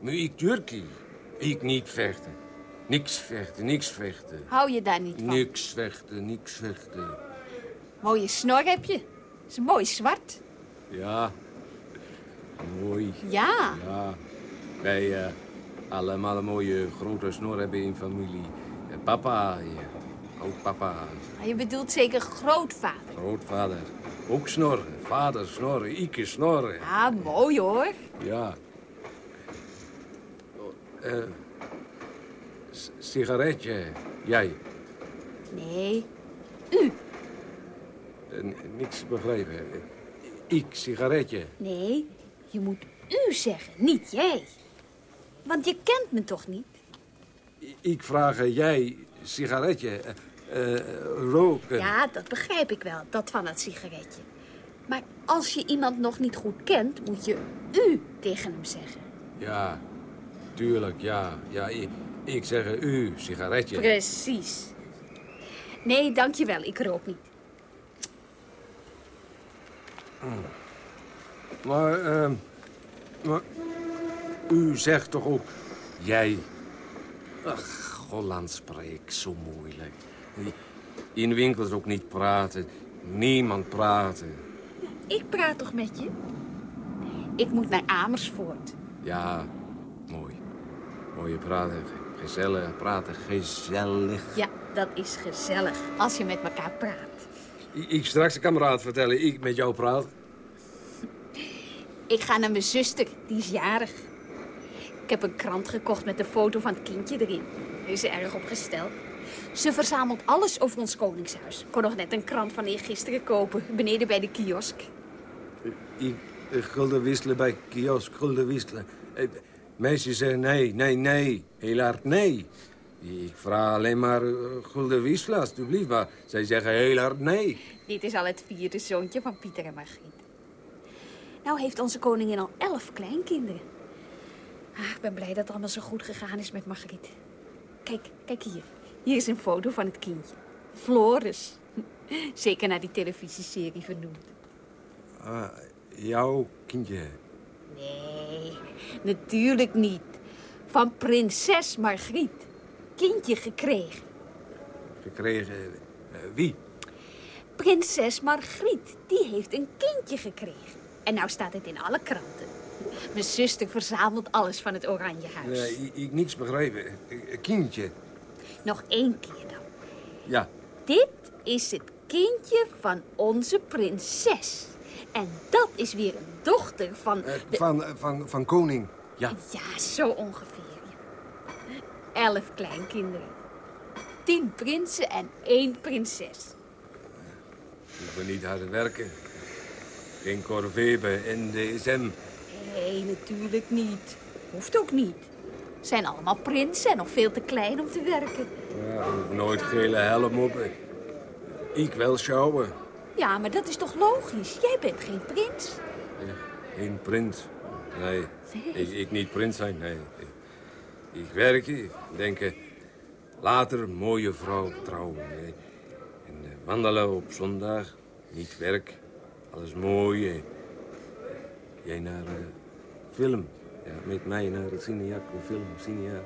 Maar ik Turkie. Ik niet vechten. Niks vechten, niks vechten. Hou je daar niet van? Niks vechten, niks vechten. Mooie snor heb je. Is mooi zwart. Ja. Mooi. Ja. Ja. Wij eh, allemaal een mooie grote snor hebben in familie. Eh, papa, ja. oud-papa, Maar je bedoelt zeker grootvader. grootvader. Ook snorren. Vader snorren, ik snorren. Ah, mooi hoor. Ja. Eh, sigaretje, jij. Nee, u. Eh, niks begrepen. Eh, Ik, sigaretje. Nee, je moet u zeggen, niet jij. Want je kent me toch niet? Ik vraag eh, jij, sigaretje, eh, eh, roken. Ja, dat begrijp ik wel, dat van het sigaretje. Maar als je iemand nog niet goed kent, moet je u tegen hem zeggen. Ja, tuurlijk, ja. ja ik, ik zeg u, sigaretje. Precies. Nee, dankjewel, ik rook niet. Maar, ehm, maar u zegt toch ook jij? Ach, Hollands spreekt zo moeilijk. In winkels ook niet praten. Niemand praten. Ik praat toch met je? Ik moet naar Amersfoort. Ja, mooi. Mooie praten. Gezellig praten, gezellig. Ja, dat is gezellig als je met elkaar praat. Ik, ik straks een kameraad vertellen, ik met jou praat. Ik ga naar mijn zuster, die is jarig. Ik heb een krant gekocht met een foto van het kindje erin. Daar is ze erg op gesteld. Ze verzamelt alles over ons koningshuis. Ik kon nog net een krant van eergisteren kopen, beneden bij de kiosk. Ik eh, gulden wisselen bij kiosk, gulden wisselen. Eh, Meisjes zeggen nee, nee, nee. Heel hard nee. Ik vraag alleen maar eh, gulden wisselen, alstublieft. Maar zij zeggen heel hard nee. Dit is al het vierde zoontje van Pieter en Margriet. Nou heeft onze koningin al elf kleinkinderen. Ah, ik ben blij dat het allemaal zo goed gegaan is met Margriet. Kijk, kijk hier. Hier is een foto van het kindje. Floris. <laughs> Zeker naar die televisieserie vernoemd. Ah, jouw kindje. Nee, natuurlijk niet. Van prinses Margriet. Kindje gekregen. Gekregen. eh, wie? Prinses Margriet, die heeft een kindje gekregen. En nou staat het in alle kranten. Mijn zuster verzamelt alles van het Oranje Huis. Nee, ik, ik niks begrepen. Eh, Kindje. Nog één keer dan. Ja. Dit is het kindje van onze prinses. En dat is weer een dochter van... Eh, de- van, eh, van, van koning. Ja. Ja, zo ongeveer. Elf kleinkinderen. Tien prinsen en één prinses. Ik ben niet hard werken. Geen corvée bij NDSM. Nee, natuurlijk niet. Hoeft ook niet. Zijn allemaal prinsen en nog veel te klein om te werken. Ja, hoef nooit gele helm op. Ik wel sjouwen. Ja, maar dat is toch logisch? Jij bent geen prins. Geen prins. Nee, ik, ik niet prins zijn, nee. Ik, ik werk, ik denk eh, later mooie vrouw trouwen. En eh, wandelen op zondag, niet werk, alles mooi. Jij naar eh, film, ja, met mij naar het Cineac, de film Cineac.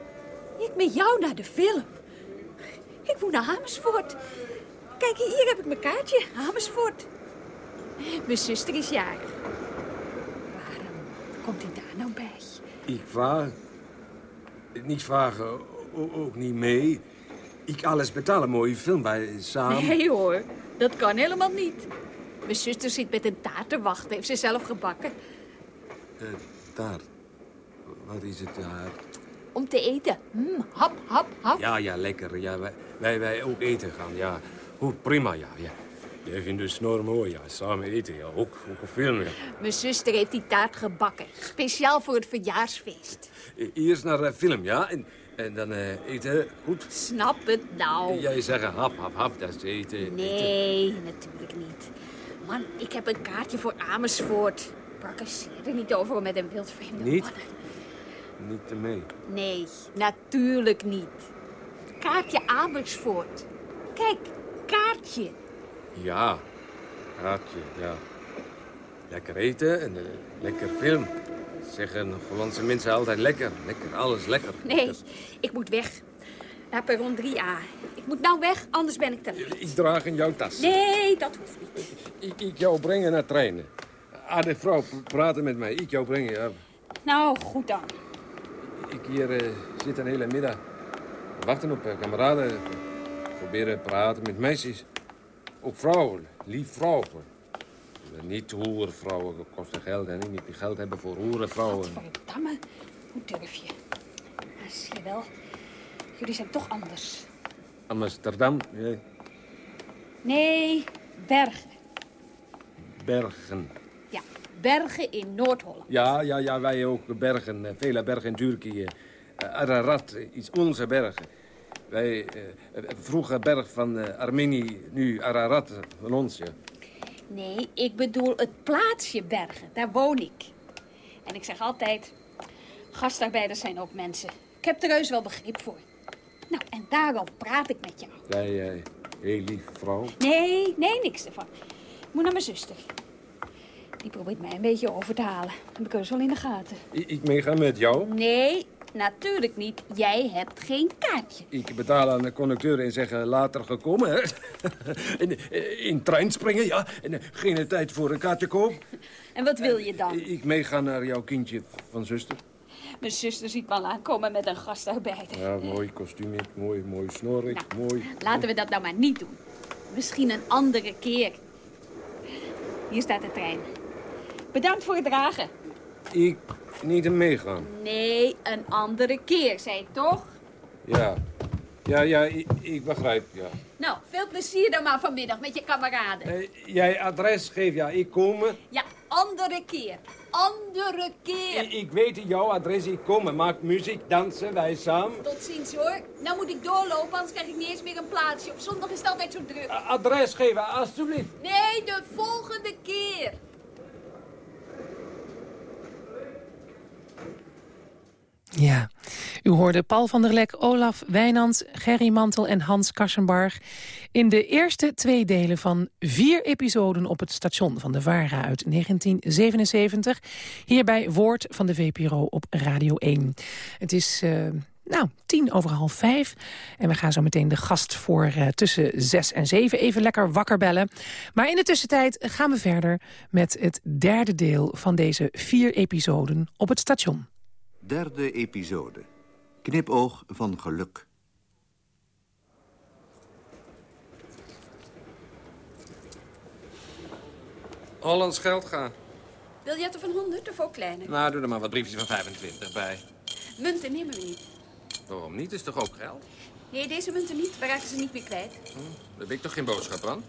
Ik met jou naar de film. Ik moet naar Amersfoort. Kijk, hier heb ik mijn kaartje. Amersfoort. Mijn zuster is jarig. Waarom komt hij daar nou bij? Ik vraag, niet vragen, ook niet mee. Ik alles betalen, mooie film bij samen. Nee hoor, dat kan helemaal niet. Mijn zuster zit met een taart te wachten. Heeft ze zelf gebakken. Eh, taart. Wat is het taart? Om te eten. Mm, hap, hap, hap. Ja, ja, lekker. Ja, wij, wij, wij ook eten gaan, ja. Goed, prima, ja. ja. Jij vindt de snor mooi, ja. Samen eten, ja. Ook, ook een film, ja. Mijn zuster heeft die taart gebakken. Speciaal voor het verjaarsfeest. E- Eerst naar de film, ja. En, en dan eh, eten, goed. Snap het nou. Jij zegt hap, hap, hap, dat is eten. eten. Nee, natuurlijk niet. Man, ik heb een kaartje voor Amersfoort. Prakkeseer er niet over met een wildvreemde Niet? man. Niet te mee. Nee, natuurlijk niet. Kaartje Amersfoort. Kijk, kaartje. Ja, raadje, ja. Lekker eten en eh, lekker film. Zeggen Hollandse mensen altijd lekker. Lekker, alles lekker. Nee, ik moet weg. Naar perron 3A. Ik moet nou weg, anders ben ik te laat. Ik draag in jouw tas. Nee, dat hoeft niet. Ik, ik jou brengen naar treinen. Ah, de vrouw praten met mij. Ik jou brengen, ja. Nou, goed dan. Ik hier eh, zit een hele middag. Wachten op eh, kameraden. Proberen te praten met meisjes. Ook vrouwen, lief vrouwen. Niet hoerenvrouwen, dat kost geld. En niet die geld hebben voor hoerenvrouwen. Damme, hoe durf je? Zie je wel. Jullie zijn toch anders. Amsterdam, ja, Nee, Bergen. Bergen. Bergen in Noord-Holland. Ja, ja, ja, wij ook bergen. eh, Vele bergen in Turkije. Eh, Ararat is onze bergen. Wij eh, vroeger berg van Armenië, nu Ararat van ons, ja. Nee, ik bedoel het plaatsje Bergen. Daar woon ik. En ik zeg altijd, gastarbeiders zijn ook mensen. Ik heb er heus wel begrip voor. Nou, en daarom praat ik met jou. Jij, heel lief vrouw. Nee, nee, niks ervan. Ik moet naar mijn zuster. Die probeert mij een beetje over te halen. Heb ik wel in de gaten. Ik, ik meega met jou. Nee, natuurlijk niet. Jij hebt geen kaartje. Ik betaal aan de conducteur en zeg eh, later gekomen, hè. <laughs> en, eh, in trein springen, ja. En eh, geen tijd voor een kaartje koop. <laughs> En wat wil je dan? Ik meega naar jouw kindje van zuster. Mijn zuster ziet me al aankomen met een gastarbeider. Ja, mooi kostuum, mooi, mooi snorik, mooi. Laten we dat nou maar niet doen. Misschien een andere keer. Hier staat de trein. Bedankt voor het dragen. Ik niet meegaan. Nee, een andere keer, zei ik toch? Ja, ja, ja, ik, ik begrijp, ja. Nou, veel plezier dan maar vanmiddag met je kameraden. Jij adres geef, ja, ik kom. Ja, Andere keer. Andere keer. Ik, ik weet jouw adres, ik kom maak muziek, dansen, wij samen. Tot ziens hoor. Nou moet ik doorlopen, anders krijg ik niet eens meer een plaatsje. Op zondag is het altijd zo druk. Adres geven, alstublieft. Nee, de volgende keer. Ja, u hoorde Paul van der Lek, Olaf Wijnands, Gerry Mantel en Hans Kassenbarg... in de eerste twee delen van vier episoden op het station van de VARA uit 1977. Hierbij Woord van de VPRO op Radio 1. Het is... Uh, nou, tien over half vijf. En we gaan zo meteen de gast voor uh, tussen zes en zeven even lekker wakker bellen. Maar in de tussentijd gaan we verder met het derde deel van deze vier episoden op het station. Derde episode. Knipoog van geluk. Hollands geld gaan. Biljetten van 100 of ook kleine? Nou, doe er maar wat briefjes van 25 bij. Munten nemen we niet. Waarom niet? Is toch ook geld? Nee, deze munten niet. We raken ze niet meer kwijt. Hm, daar heb ik toch geen boodschap aan?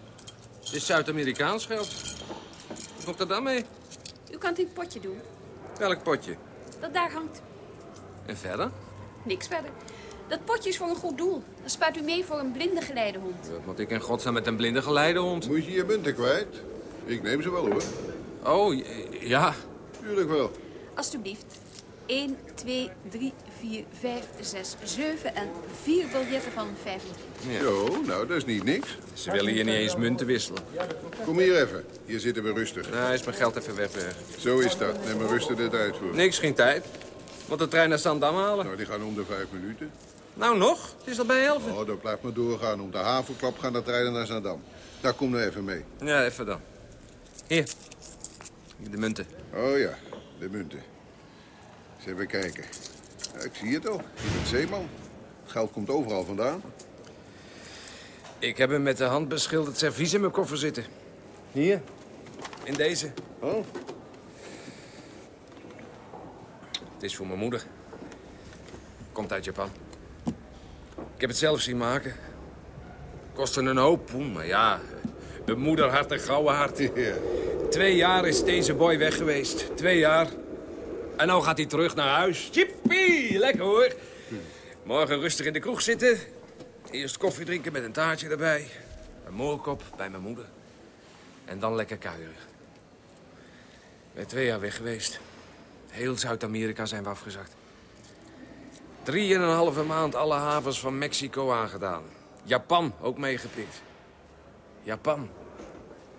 Het is Zuid-Amerikaans geld. Wat komt er dan mee? U kan het in het potje doen. Welk potje? Dat daar hangt. En verder? Niks verder. Dat potje is voor een goed doel. Dan spaart u mee voor een blinde geleidehond. Wat moet ik in godsnaam met een blinde geleidehond? Moet je je munten kwijt? Ik neem ze wel, hoor. Oh, ja. Tuurlijk wel. Alsjeblieft. 1, 2, 3, 4, 5, 6, 7 en 4 biljetten van 25. Ja. Zo, nou, dat is niet niks. Ze willen hier niet eens munten wisselen. Kom hier even. Hier zitten we rustig. Nou, is mijn geld even weg. weg. Zo is dat. Neem maar rustig de tijd voor. Niks, geen tijd. Moet de trein naar Zandam halen. Nou, die gaan om de vijf minuten. Nou, nog? Het is al bij elf. Oh, dat blijft maar doorgaan. Om de havenklap gaan de treinen naar Zandam. Daar kom nou even mee. Ja, even dan. Hier. De munten. Oh ja, de munten. Eens even kijken. Ja, ik zie het al. Je bent zeeman. Geld komt overal vandaan. Ik heb hem met de hand beschilderd servies in mijn koffer zitten. Hier. In deze. Oh. Het is voor mijn moeder. Komt uit Japan. Ik heb het zelf zien maken. Kostte een hoop, maar ja... Een moeder hart en gouden hart. Twee jaar is deze boy weg geweest. Twee jaar. En nou gaat hij terug naar huis. Chippie, lekker hoor. Morgen rustig in de kroeg zitten. Eerst koffie drinken met een taartje erbij. Een moorkop bij mijn moeder. En dan lekker kuieren. Ik ben twee jaar weg geweest. Heel Zuid-Amerika zijn we afgezakt. Drie en een halve maand alle havens van Mexico aangedaan. Japan ook meegepikt. Japan.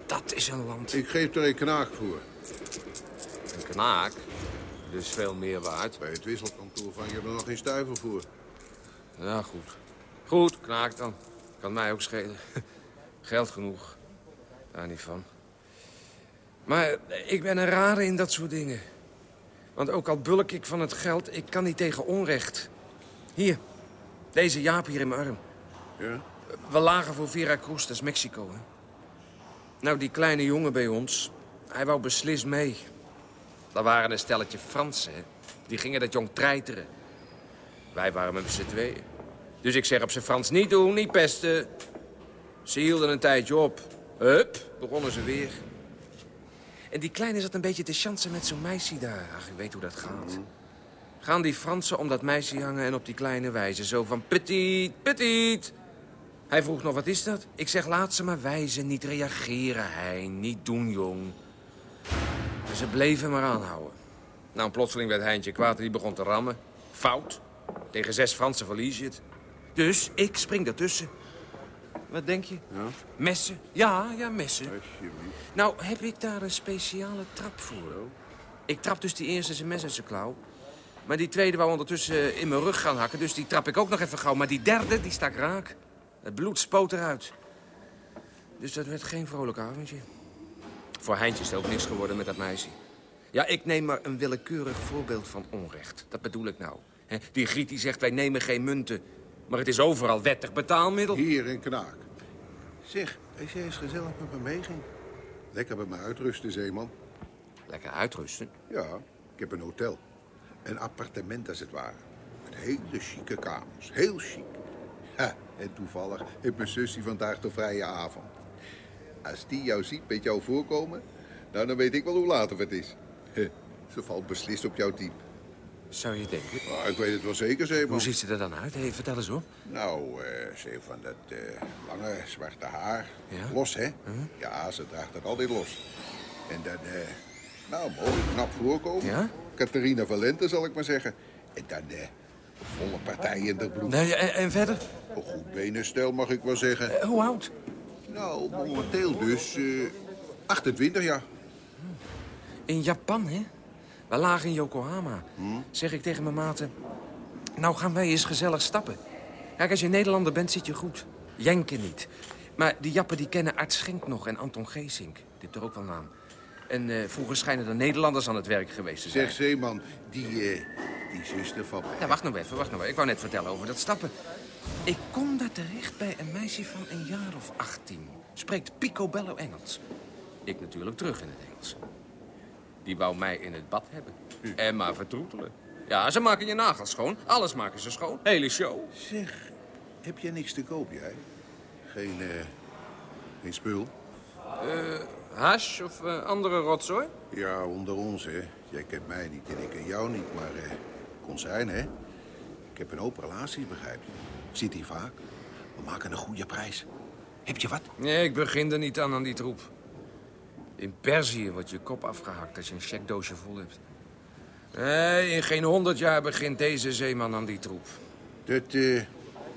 Dat is een land. Ik geef er een knaak voor. Een knaak? Dus veel meer waard. Bij het wisselkantoor van je er nog geen stuiver voor. Ja, goed. Goed, knaak dan. Kan mij ook schelen. <laughs> Geld genoeg. Daar niet van. Maar ik ben een rare in dat soort dingen. Want ook al bulk ik van het geld, ik kan niet tegen onrecht. Hier, deze Jaap hier in mijn arm. Ja? We lagen voor Veracruz, dat is Mexico, hè. Nou, die kleine jongen bij ons, hij wou beslist mee. Dat waren een stelletje Fransen. Die gingen dat jong treiteren. Wij waren met z'n tweeën. Dus ik zeg op zijn Frans, niet doen, niet pesten. Ze hielden een tijdje op. Hup, begonnen ze weer. En die kleine zat een beetje te chansen met zo'n meisje daar. Ach, je weet hoe dat gaat. Gaan die Fransen om dat meisje hangen en op die kleine wijzen. Zo van petit, petit. Hij vroeg nog, wat is dat? Ik zeg, laat ze maar wijzen, niet reageren, hij. Niet doen, jong. Ze bleven maar aanhouden. Nou, plotseling werd Heintje kwaad en die begon te rammen. Fout. Tegen zes Fransen verlies je het. Dus ik spring ertussen. Wat denk je? Ja? Messen? Ja, ja, messen. Alsjeblieft. Nou, heb ik daar een speciale trap voor. Ik trap dus die eerste zijn mes uit zijn klauw. Maar die tweede wou ondertussen in mijn rug gaan hakken, dus die trap ik ook nog even gauw. Maar die derde, die stak raak. Het bloed spoot eruit. Dus dat werd geen vrolijk avondje. Voor Heintje is het ook niks geworden met dat meisje. Ja, ik neem maar een willekeurig voorbeeld van onrecht. Dat bedoel ik nou. Hè, Die Griet die zegt, wij nemen geen munten. Maar het is overal wettig betaalmiddel. Hier een knaak. Zeg, als jij eens gezellig met me meeging. Lekker met me uitrusten, zeeman. Lekker uitrusten? Ja, ik heb een hotel. Een appartement als het ware. Met hele chique kamers. Heel chic. Ha, en toevallig heeft mijn zusje vandaag de vrije avond. Als die jou ziet met jouw voorkomen, Nou, dan weet ik wel hoe laat het is. Ze valt beslist op jouw type. Zou je denken? Maar ik weet het wel zeker, Zeeman. Hoe ziet ze er dan uit? Hey, vertel eens hoor. Nou, eh ze heeft van dat eh, lange zwarte haar. Ja? Los, hè? Ja, ze draagt dat altijd los. En dan, eh, nou, mooi, knap voorkomen. Ja? Catharina Valente, zal ik maar zeggen. En dan, volle partij in de bloed. Nee, en, en verder? Een goed benenstel, mag ik wel zeggen. Hoe oud? Nou, momenteel dus eh 28 jaar. In Japan, hè? We lagen in Yokohama. Zeg ik tegen mijn maten... Nou gaan wij eens gezellig stappen. Kijk, als je Nederlander bent, zit je goed. Jenken niet. Maar die Jappen die kennen Art Schenk nog en Anton Geesink. Die heeft er ook wel naam. En eh, vroeger schijnen er Nederlanders aan het werk geweest te zijn. Zeg, Zeeman, die, eh, die zuster van mij. Ja, wacht nou even, wacht nou even. Ik wou net vertellen over dat stappen. Ik kom daar terecht bij een meisje van een jaar of 18. Spreekt picobello Engels. Ik natuurlijk terug in het Engels. Die wou mij in het bad hebben. En maar vertroetelen. Ja, ze maken je nagels schoon. Alles maken ze schoon. Hele show. Zeg, heb jij niks te koop, jij? Geen, eh, geen spul? Eh, hash of eh, andere rotzooi? Ja, onder ons, hè. Jij kent mij niet en ik ken jou niet, maar eh kon zijn, hè. Ik heb een hoop relaties, begrijp je. Zit hier vaak. We maken een goede prijs. Heb je wat? Nee, ik begin er niet aan aan die troep. In Perzië wordt je kop afgehakt als je een checkdoosje vol hebt. Nee, in geen honderd jaar begint deze zeeman aan die troep. Dat, eh,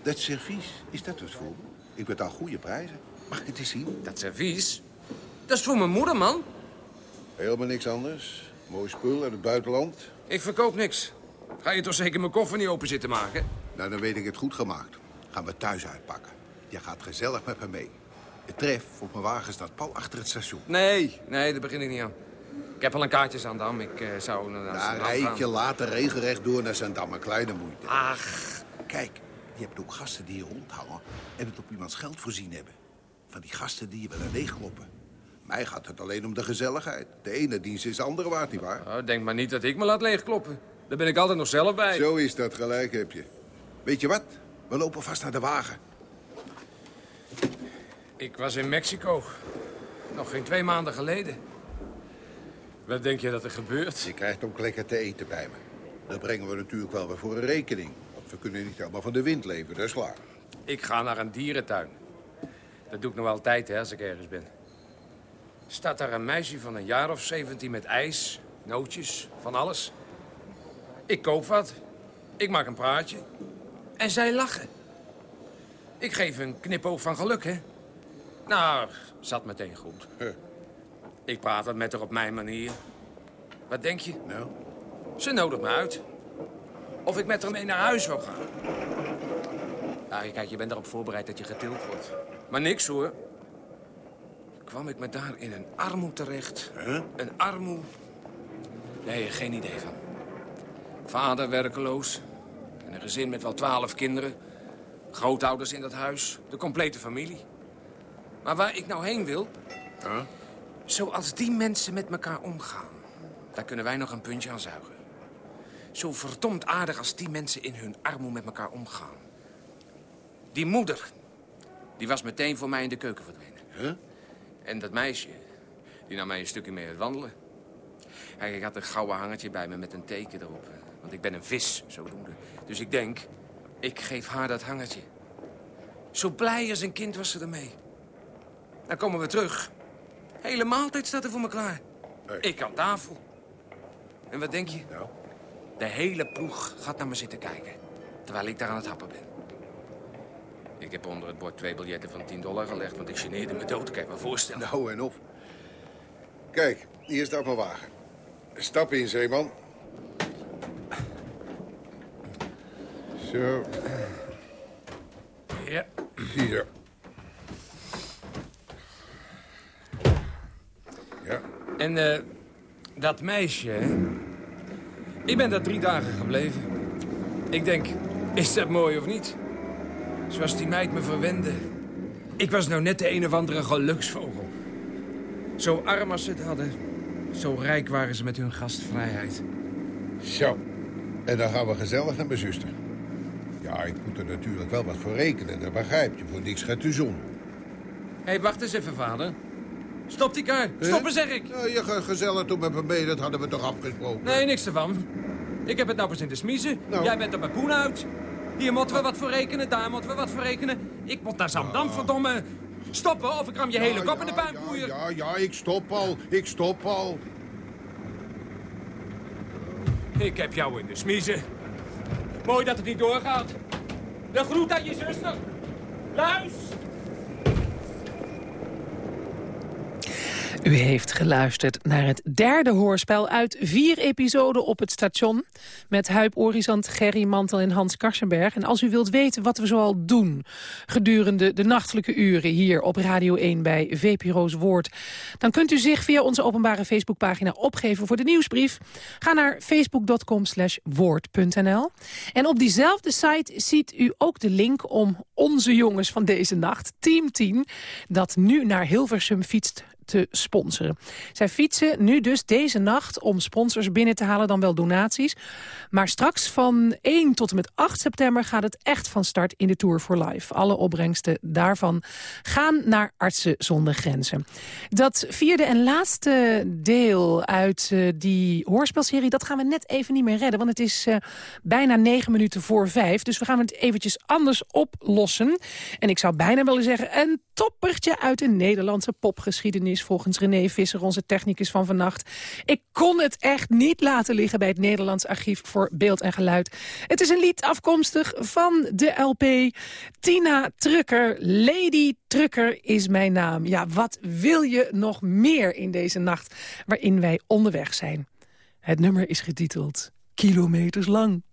dat servies, is dat wat voor me? Ik betaal goede prijzen. Mag ik het eens zien? Dat servies? Dat is voor mijn moeder, man. Helemaal niks anders. Mooi spul uit het buitenland. Ik verkoop niks. Ga je toch zeker mijn koffer niet open zitten maken? Nou, dan weet ik het goed gemaakt. Gaan we thuis uitpakken. Je gaat gezellig met me mee. Het tref op mijn wagen staat pal achter het station. Nee, nee, daar begin ik niet aan. Ik heb al een kaartje aan Dam. Ik eh, zou naar Daar rijd je later regelrecht door naar Zandam. Een kleine moeite. Ach. Kijk, je hebt ook gasten die je rondhangen en het op iemands geld voorzien hebben. Van die gasten die je willen leegkloppen. Mij gaat het alleen om de gezelligheid. De ene dienst is de andere waard, nietwaar? Oh, denk maar niet dat ik me laat leegkloppen. Daar ben ik altijd nog zelf bij. Zo is dat, gelijk heb je. Weet je wat? We lopen vast naar de wagen. Ik was in Mexico. Nog geen twee maanden geleden. Wat denk je dat er gebeurt? Je krijgt ook lekker te eten bij me. Dat brengen we natuurlijk wel weer voor een rekening. Want we kunnen niet helemaal van de wind leven, dat is klaar. Ik ga naar een dierentuin. Dat doe ik nog altijd, hè, als ik ergens ben. Staat daar een meisje van een jaar of 17 met ijs, nootjes, van alles. Ik koop wat. Ik maak een praatje. En zij lachen. Ik geef een knipoog van geluk, hè. Nou, zat meteen goed. Ik praat wat met haar op mijn manier. Wat denk je? Nou? Ze nodigt me uit. Of ik met haar mee naar huis wil gaan. Nou, kijk, je bent erop voorbereid dat je getild wordt. Maar niks hoor. Kwam ik me daar in een armoe terecht. Een armoe. Nee, geen idee van. Vader werkeloos. En een gezin met wel twaalf kinderen. Grootouders in dat huis. De complete familie. Maar waar ik nou heen wil... Zoals die mensen met elkaar omgaan. Daar kunnen wij nog een puntje aan zuigen. Zo verdomd aardig als die mensen in hun armoe met elkaar omgaan. Die moeder, die was meteen voor mij in de keuken verdwenen. En dat meisje, die nam mij een stukje mee uit wandelen. Ik had een gouden hangertje bij me met een teken erop. Want ik ben een vis, zodoende. Dus ik denk, ik geef haar dat hangertje. Zo blij als een kind was ze ermee. Dan komen we terug. Hele maaltijd staat er voor me klaar. Ik aan tafel. En wat denk je? De hele ploeg gaat naar me zitten kijken. Terwijl ik daar aan het happen ben. Ik heb onder het bord twee biljetten van 10 dollar gelegd, want ik geneerde me dood. Je me voorstellen. Nou en op. Kijk, hier staat mijn wagen. Stap in, zeeman. Zo. Ja. Hier. Ja. En eh, dat meisje, hè? Ik ben daar drie dagen gebleven. Ik denk, is dat mooi of niet? Zoals die meid me verwende. Ik was nou net de een of andere geluksvogel. Zo arm als ze het hadden, zo rijk waren ze met hun gastvrijheid. Zo. En dan gaan we gezellig naar mijn zuster. Ja, ik moet er natuurlijk wel wat voor rekenen, dat begrijp je. Voor niks gaat u zon. Hé, hey, wacht eens even, vader. Stop die kar. Stoppen, zeg ik. Ja, je gaat gezellig toen met me mee, dat hadden we toch afgesproken? Nee, niks ervan. Ik heb het nou pas in de smiezen. Nou. Jij bent er met poen uit. Hier moeten we wat voor rekenen, daar moeten we wat voor rekenen. Ik moet naar Zandam, verdomme. Stoppen of ik ram je hele kop in de puinpoeier. Ja, ja, ik stop al. Ik stop al. Ik heb jou in de smiezen. Mooi dat het niet doorgaat. De groet aan je zuster. Luis! U heeft geluisterd naar het derde hoorspel uit vier episoden op het station... met Huip Orizant, Gerry Mantel en Hans Karsenberg. En als u wilt weten wat we zoal doen gedurende de nachtelijke uren... hier op Radio 1 bij VPRO's Woord... dan kunt u zich via onze openbare Facebookpagina opgeven voor de nieuwsbrief. Ga naar facebook.com woord.nl. En op diezelfde site ziet u ook de link om onze jongens van deze nacht, Team 10... dat nu naar Hilversum fietst te sponsoren. Zij fietsen nu dus deze nacht om sponsors binnen te halen, dan wel donaties. Maar straks van 1 tot en met 8 september gaat het echt van start in de Tour for Life. Alle opbrengsten daarvan gaan naar Artsen zonder Grenzen. Dat vierde en laatste deel uit uh, die hoorspelserie, dat gaan we net even niet meer redden. Want het is uh, bijna 9 minuten voor 5. Dus we gaan het eventjes anders oplossen. En ik zou bijna willen zeggen, een toppertje uit de Nederlandse popgeschiedenis volgens René Visser, onze technicus van vannacht. Ik kon het echt niet laten liggen bij het Nederlands Archief voor Beeld en Geluid. Het is een lied afkomstig van de LP Tina Trucker. Lady Trucker is mijn naam. Ja, wat wil je nog meer in deze nacht waarin wij onderweg zijn? Het nummer is getiteld Kilometers lang.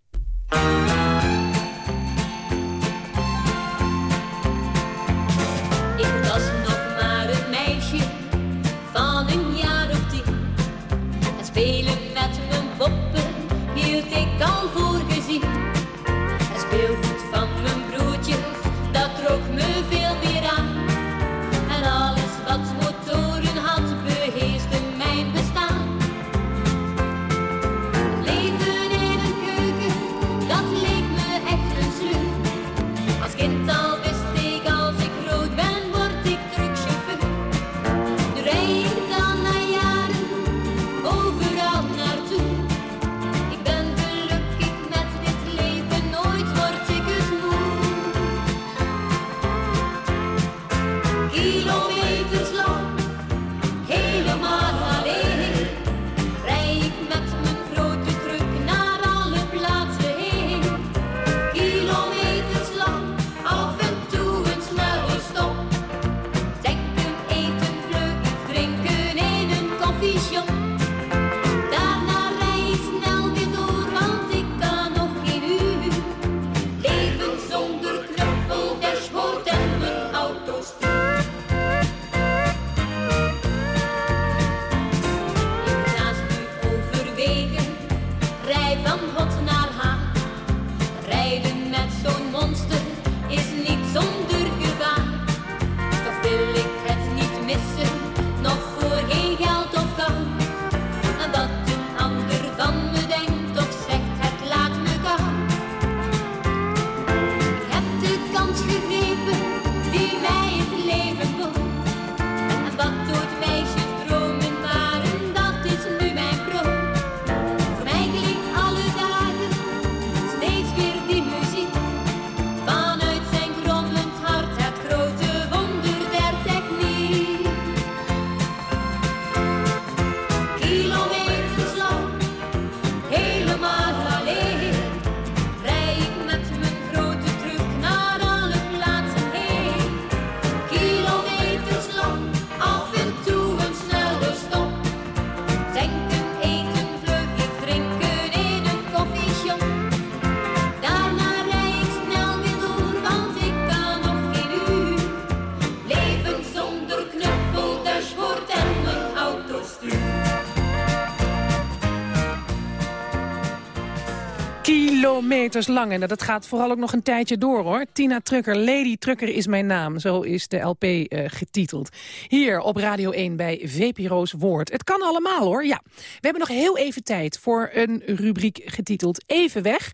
Kilometers lang. En dat gaat vooral ook nog een tijdje door, hoor. Tina Trucker, Lady Trucker is mijn naam. Zo is de LP eh, getiteld. Hier op Radio 1 bij VPRO's Woord. Het kan allemaal, hoor. Ja, we hebben nog heel even tijd voor een rubriek getiteld Even Weg.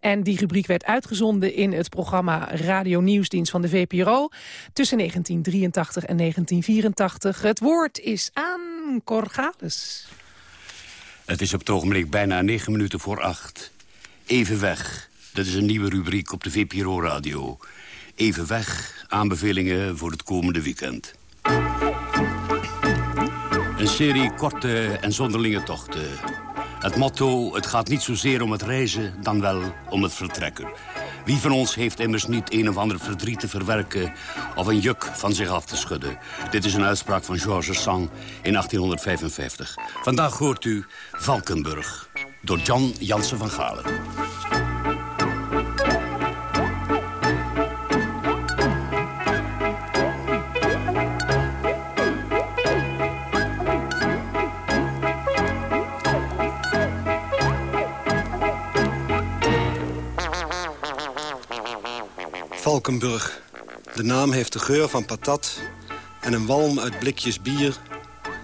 En die rubriek werd uitgezonden in het programma Radio Nieuwsdienst van de VPRO... tussen 1983 en 1984. Het woord is aan Corgales. Het is op het ogenblik bijna negen minuten voor acht. Even weg. Dat is een nieuwe rubriek op de VPRO-radio. Even weg. Aanbevelingen voor het komende weekend. Een serie korte en zonderlinge tochten. Het motto, het gaat niet zozeer om het reizen, dan wel om het vertrekken. Wie van ons heeft immers niet een of ander verdriet te verwerken... of een juk van zich af te schudden? Dit is een uitspraak van Georges Sand in 1855. Vandaag hoort u Valkenburg, door John Jansen van Galen. Valkenburg. De naam heeft de geur van patat en een walm uit blikjes bier...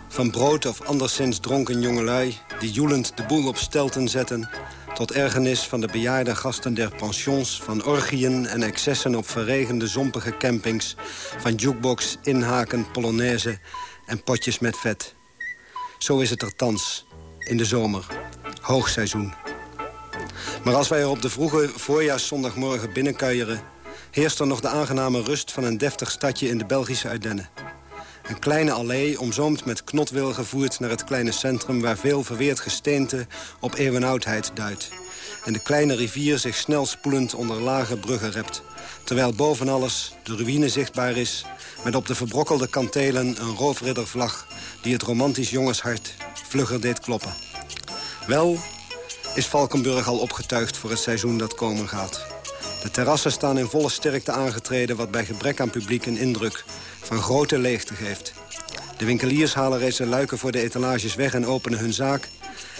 van brood of anderszins dronken jongelui... die joelend de boel op stelten zetten... tot ergernis van de bejaarde gasten der pensions... van orgieën en excessen op verregende zompige campings... van jukebox, inhaken, polonaise en potjes met vet. Zo is het er thans, in de zomer, hoogseizoen. Maar als wij er op de vroege voorjaarszondagmorgen binnenkuieren heerst er nog de aangename rust van een deftig stadje in de Belgische Ardennen. Een kleine allee, omzoomd met knotwil gevoerd naar het kleine centrum... waar veel verweerd gesteente op eeuwenoudheid duidt. En de kleine rivier zich snel spoelend onder lage bruggen rept. Terwijl boven alles de ruïne zichtbaar is... met op de verbrokkelde kantelen een roofriddervlag... die het romantisch jongenshart vlugger deed kloppen. Wel is Valkenburg al opgetuigd voor het seizoen dat komen gaat. De terrassen staan in volle sterkte aangetreden... wat bij gebrek aan publiek een indruk van grote leegte geeft. De winkeliers halen reeds luiken voor de etalages weg en openen hun zaak.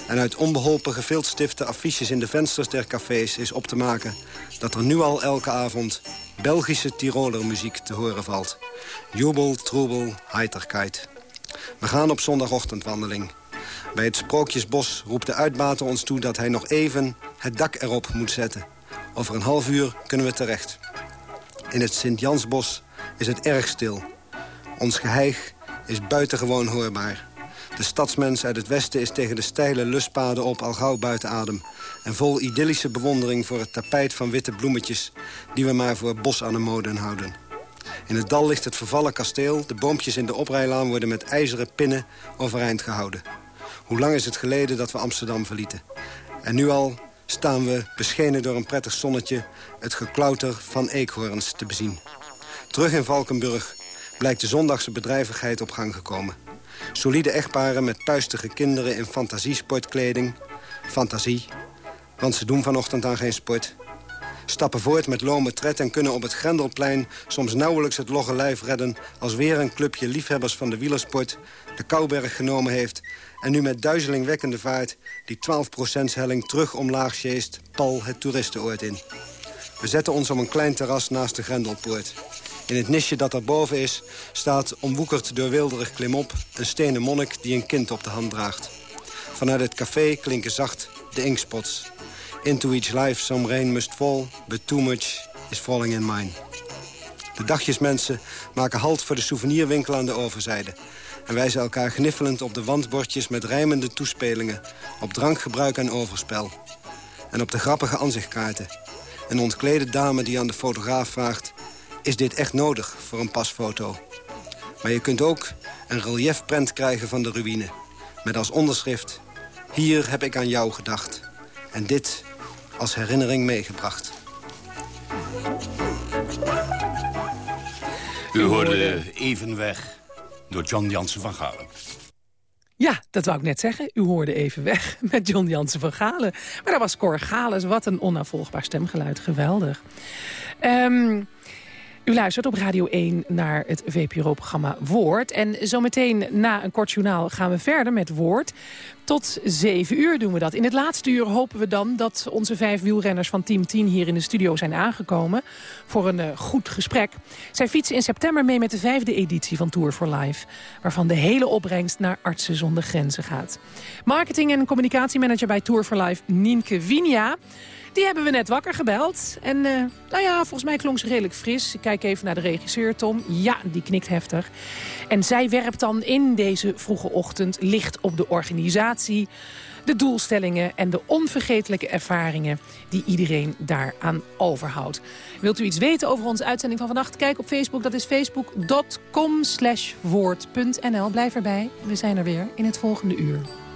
En uit onbeholpen gefiltstifte affiches in de vensters der cafés is op te maken... dat er nu al elke avond Belgische Tiroler muziek te horen valt. Jubel, troebel, heiterkeit. We gaan op zondagochtendwandeling. Bij het Sprookjesbos roept de uitbater ons toe dat hij nog even het dak erop moet zetten... Over een half uur kunnen we terecht. In het Sint-Jansbos is het erg stil. Ons geheig is buitengewoon hoorbaar. De stadsmens uit het westen is tegen de steile lustpaden op al gauw buiten adem... en vol idyllische bewondering voor het tapijt van witte bloemetjes... die we maar voor bosanemoden houden. In het dal ligt het vervallen kasteel. De boompjes in de oprijlaan worden met ijzeren pinnen overeind gehouden. Hoe lang is het geleden dat we Amsterdam verlieten? En nu al staan we, beschenen door een prettig zonnetje... het geklauter van eekhoorns te bezien. Terug in Valkenburg blijkt de zondagse bedrijvigheid op gang gekomen. Solide echtparen met puistige kinderen in fantasiesportkleding. Fantasie, want ze doen vanochtend aan geen sport. Stappen voort met lome tred en kunnen op het Grendelplein... soms nauwelijks het logge lijf redden... als weer een clubje liefhebbers van de wielersport... de Kouberg genomen heeft en nu met duizelingwekkende vaart die 12% helling terug omlaag sjeest pal het toeristenoord in. We zetten ons op een klein terras naast de Grendelpoort. In het nisje dat daarboven is, staat omwoekerd door wilderig klimop... een stenen monnik die een kind op de hand draagt. Vanuit het café klinken zacht de inkspots. Into each life some rain must fall, but too much is falling in mine. De dagjesmensen maken halt voor de souvenirwinkel aan de overzijde en wijzen elkaar gniffelend op de wandbordjes met rijmende toespelingen... op drankgebruik en overspel. En op de grappige aanzichtkaarten. Een ontklede dame die aan de fotograaf vraagt... is dit echt nodig voor een pasfoto? Maar je kunt ook een reliefprent krijgen van de ruïne. Met als onderschrift... Hier heb ik aan jou gedacht. En dit als herinnering meegebracht. U hoorde even weg door John Jansen van Galen. Ja, dat wou ik net zeggen. U hoorde even weg <laughs> met John Jansen van Galen. Maar dat was Cor Gales. Wat een onafvolgbaar stemgeluid. Geweldig. Um, U luistert op Radio 1 naar het VPRO-programma Woord. En zometeen na een kort journaal gaan we verder met Woord. Tot 7 uur doen we dat. In het laatste uur hopen we dan dat onze vijf wielrenners van Team 10 hier in de studio zijn aangekomen voor een uh, goed gesprek. Zij fietsen in september mee met de vijfde editie van Tour for Life, waarvan de hele opbrengst naar Artsen zonder Grenzen gaat. Marketing- en communicatiemanager bij Tour for Life, Nienke Winia. Die hebben we net wakker gebeld. En uh, nou ja, volgens mij klonk ze redelijk fris. Ik kijk even naar de regisseur, Tom. Ja, die knikt heftig. En zij werpt dan in deze vroege ochtend licht op de organisatie... de doelstellingen en de onvergetelijke ervaringen... die iedereen daaraan overhoudt. Wilt u iets weten over onze uitzending van vannacht? Kijk op Facebook, dat is facebook.com woord.nl. Blijf erbij, we zijn er weer in het volgende uur.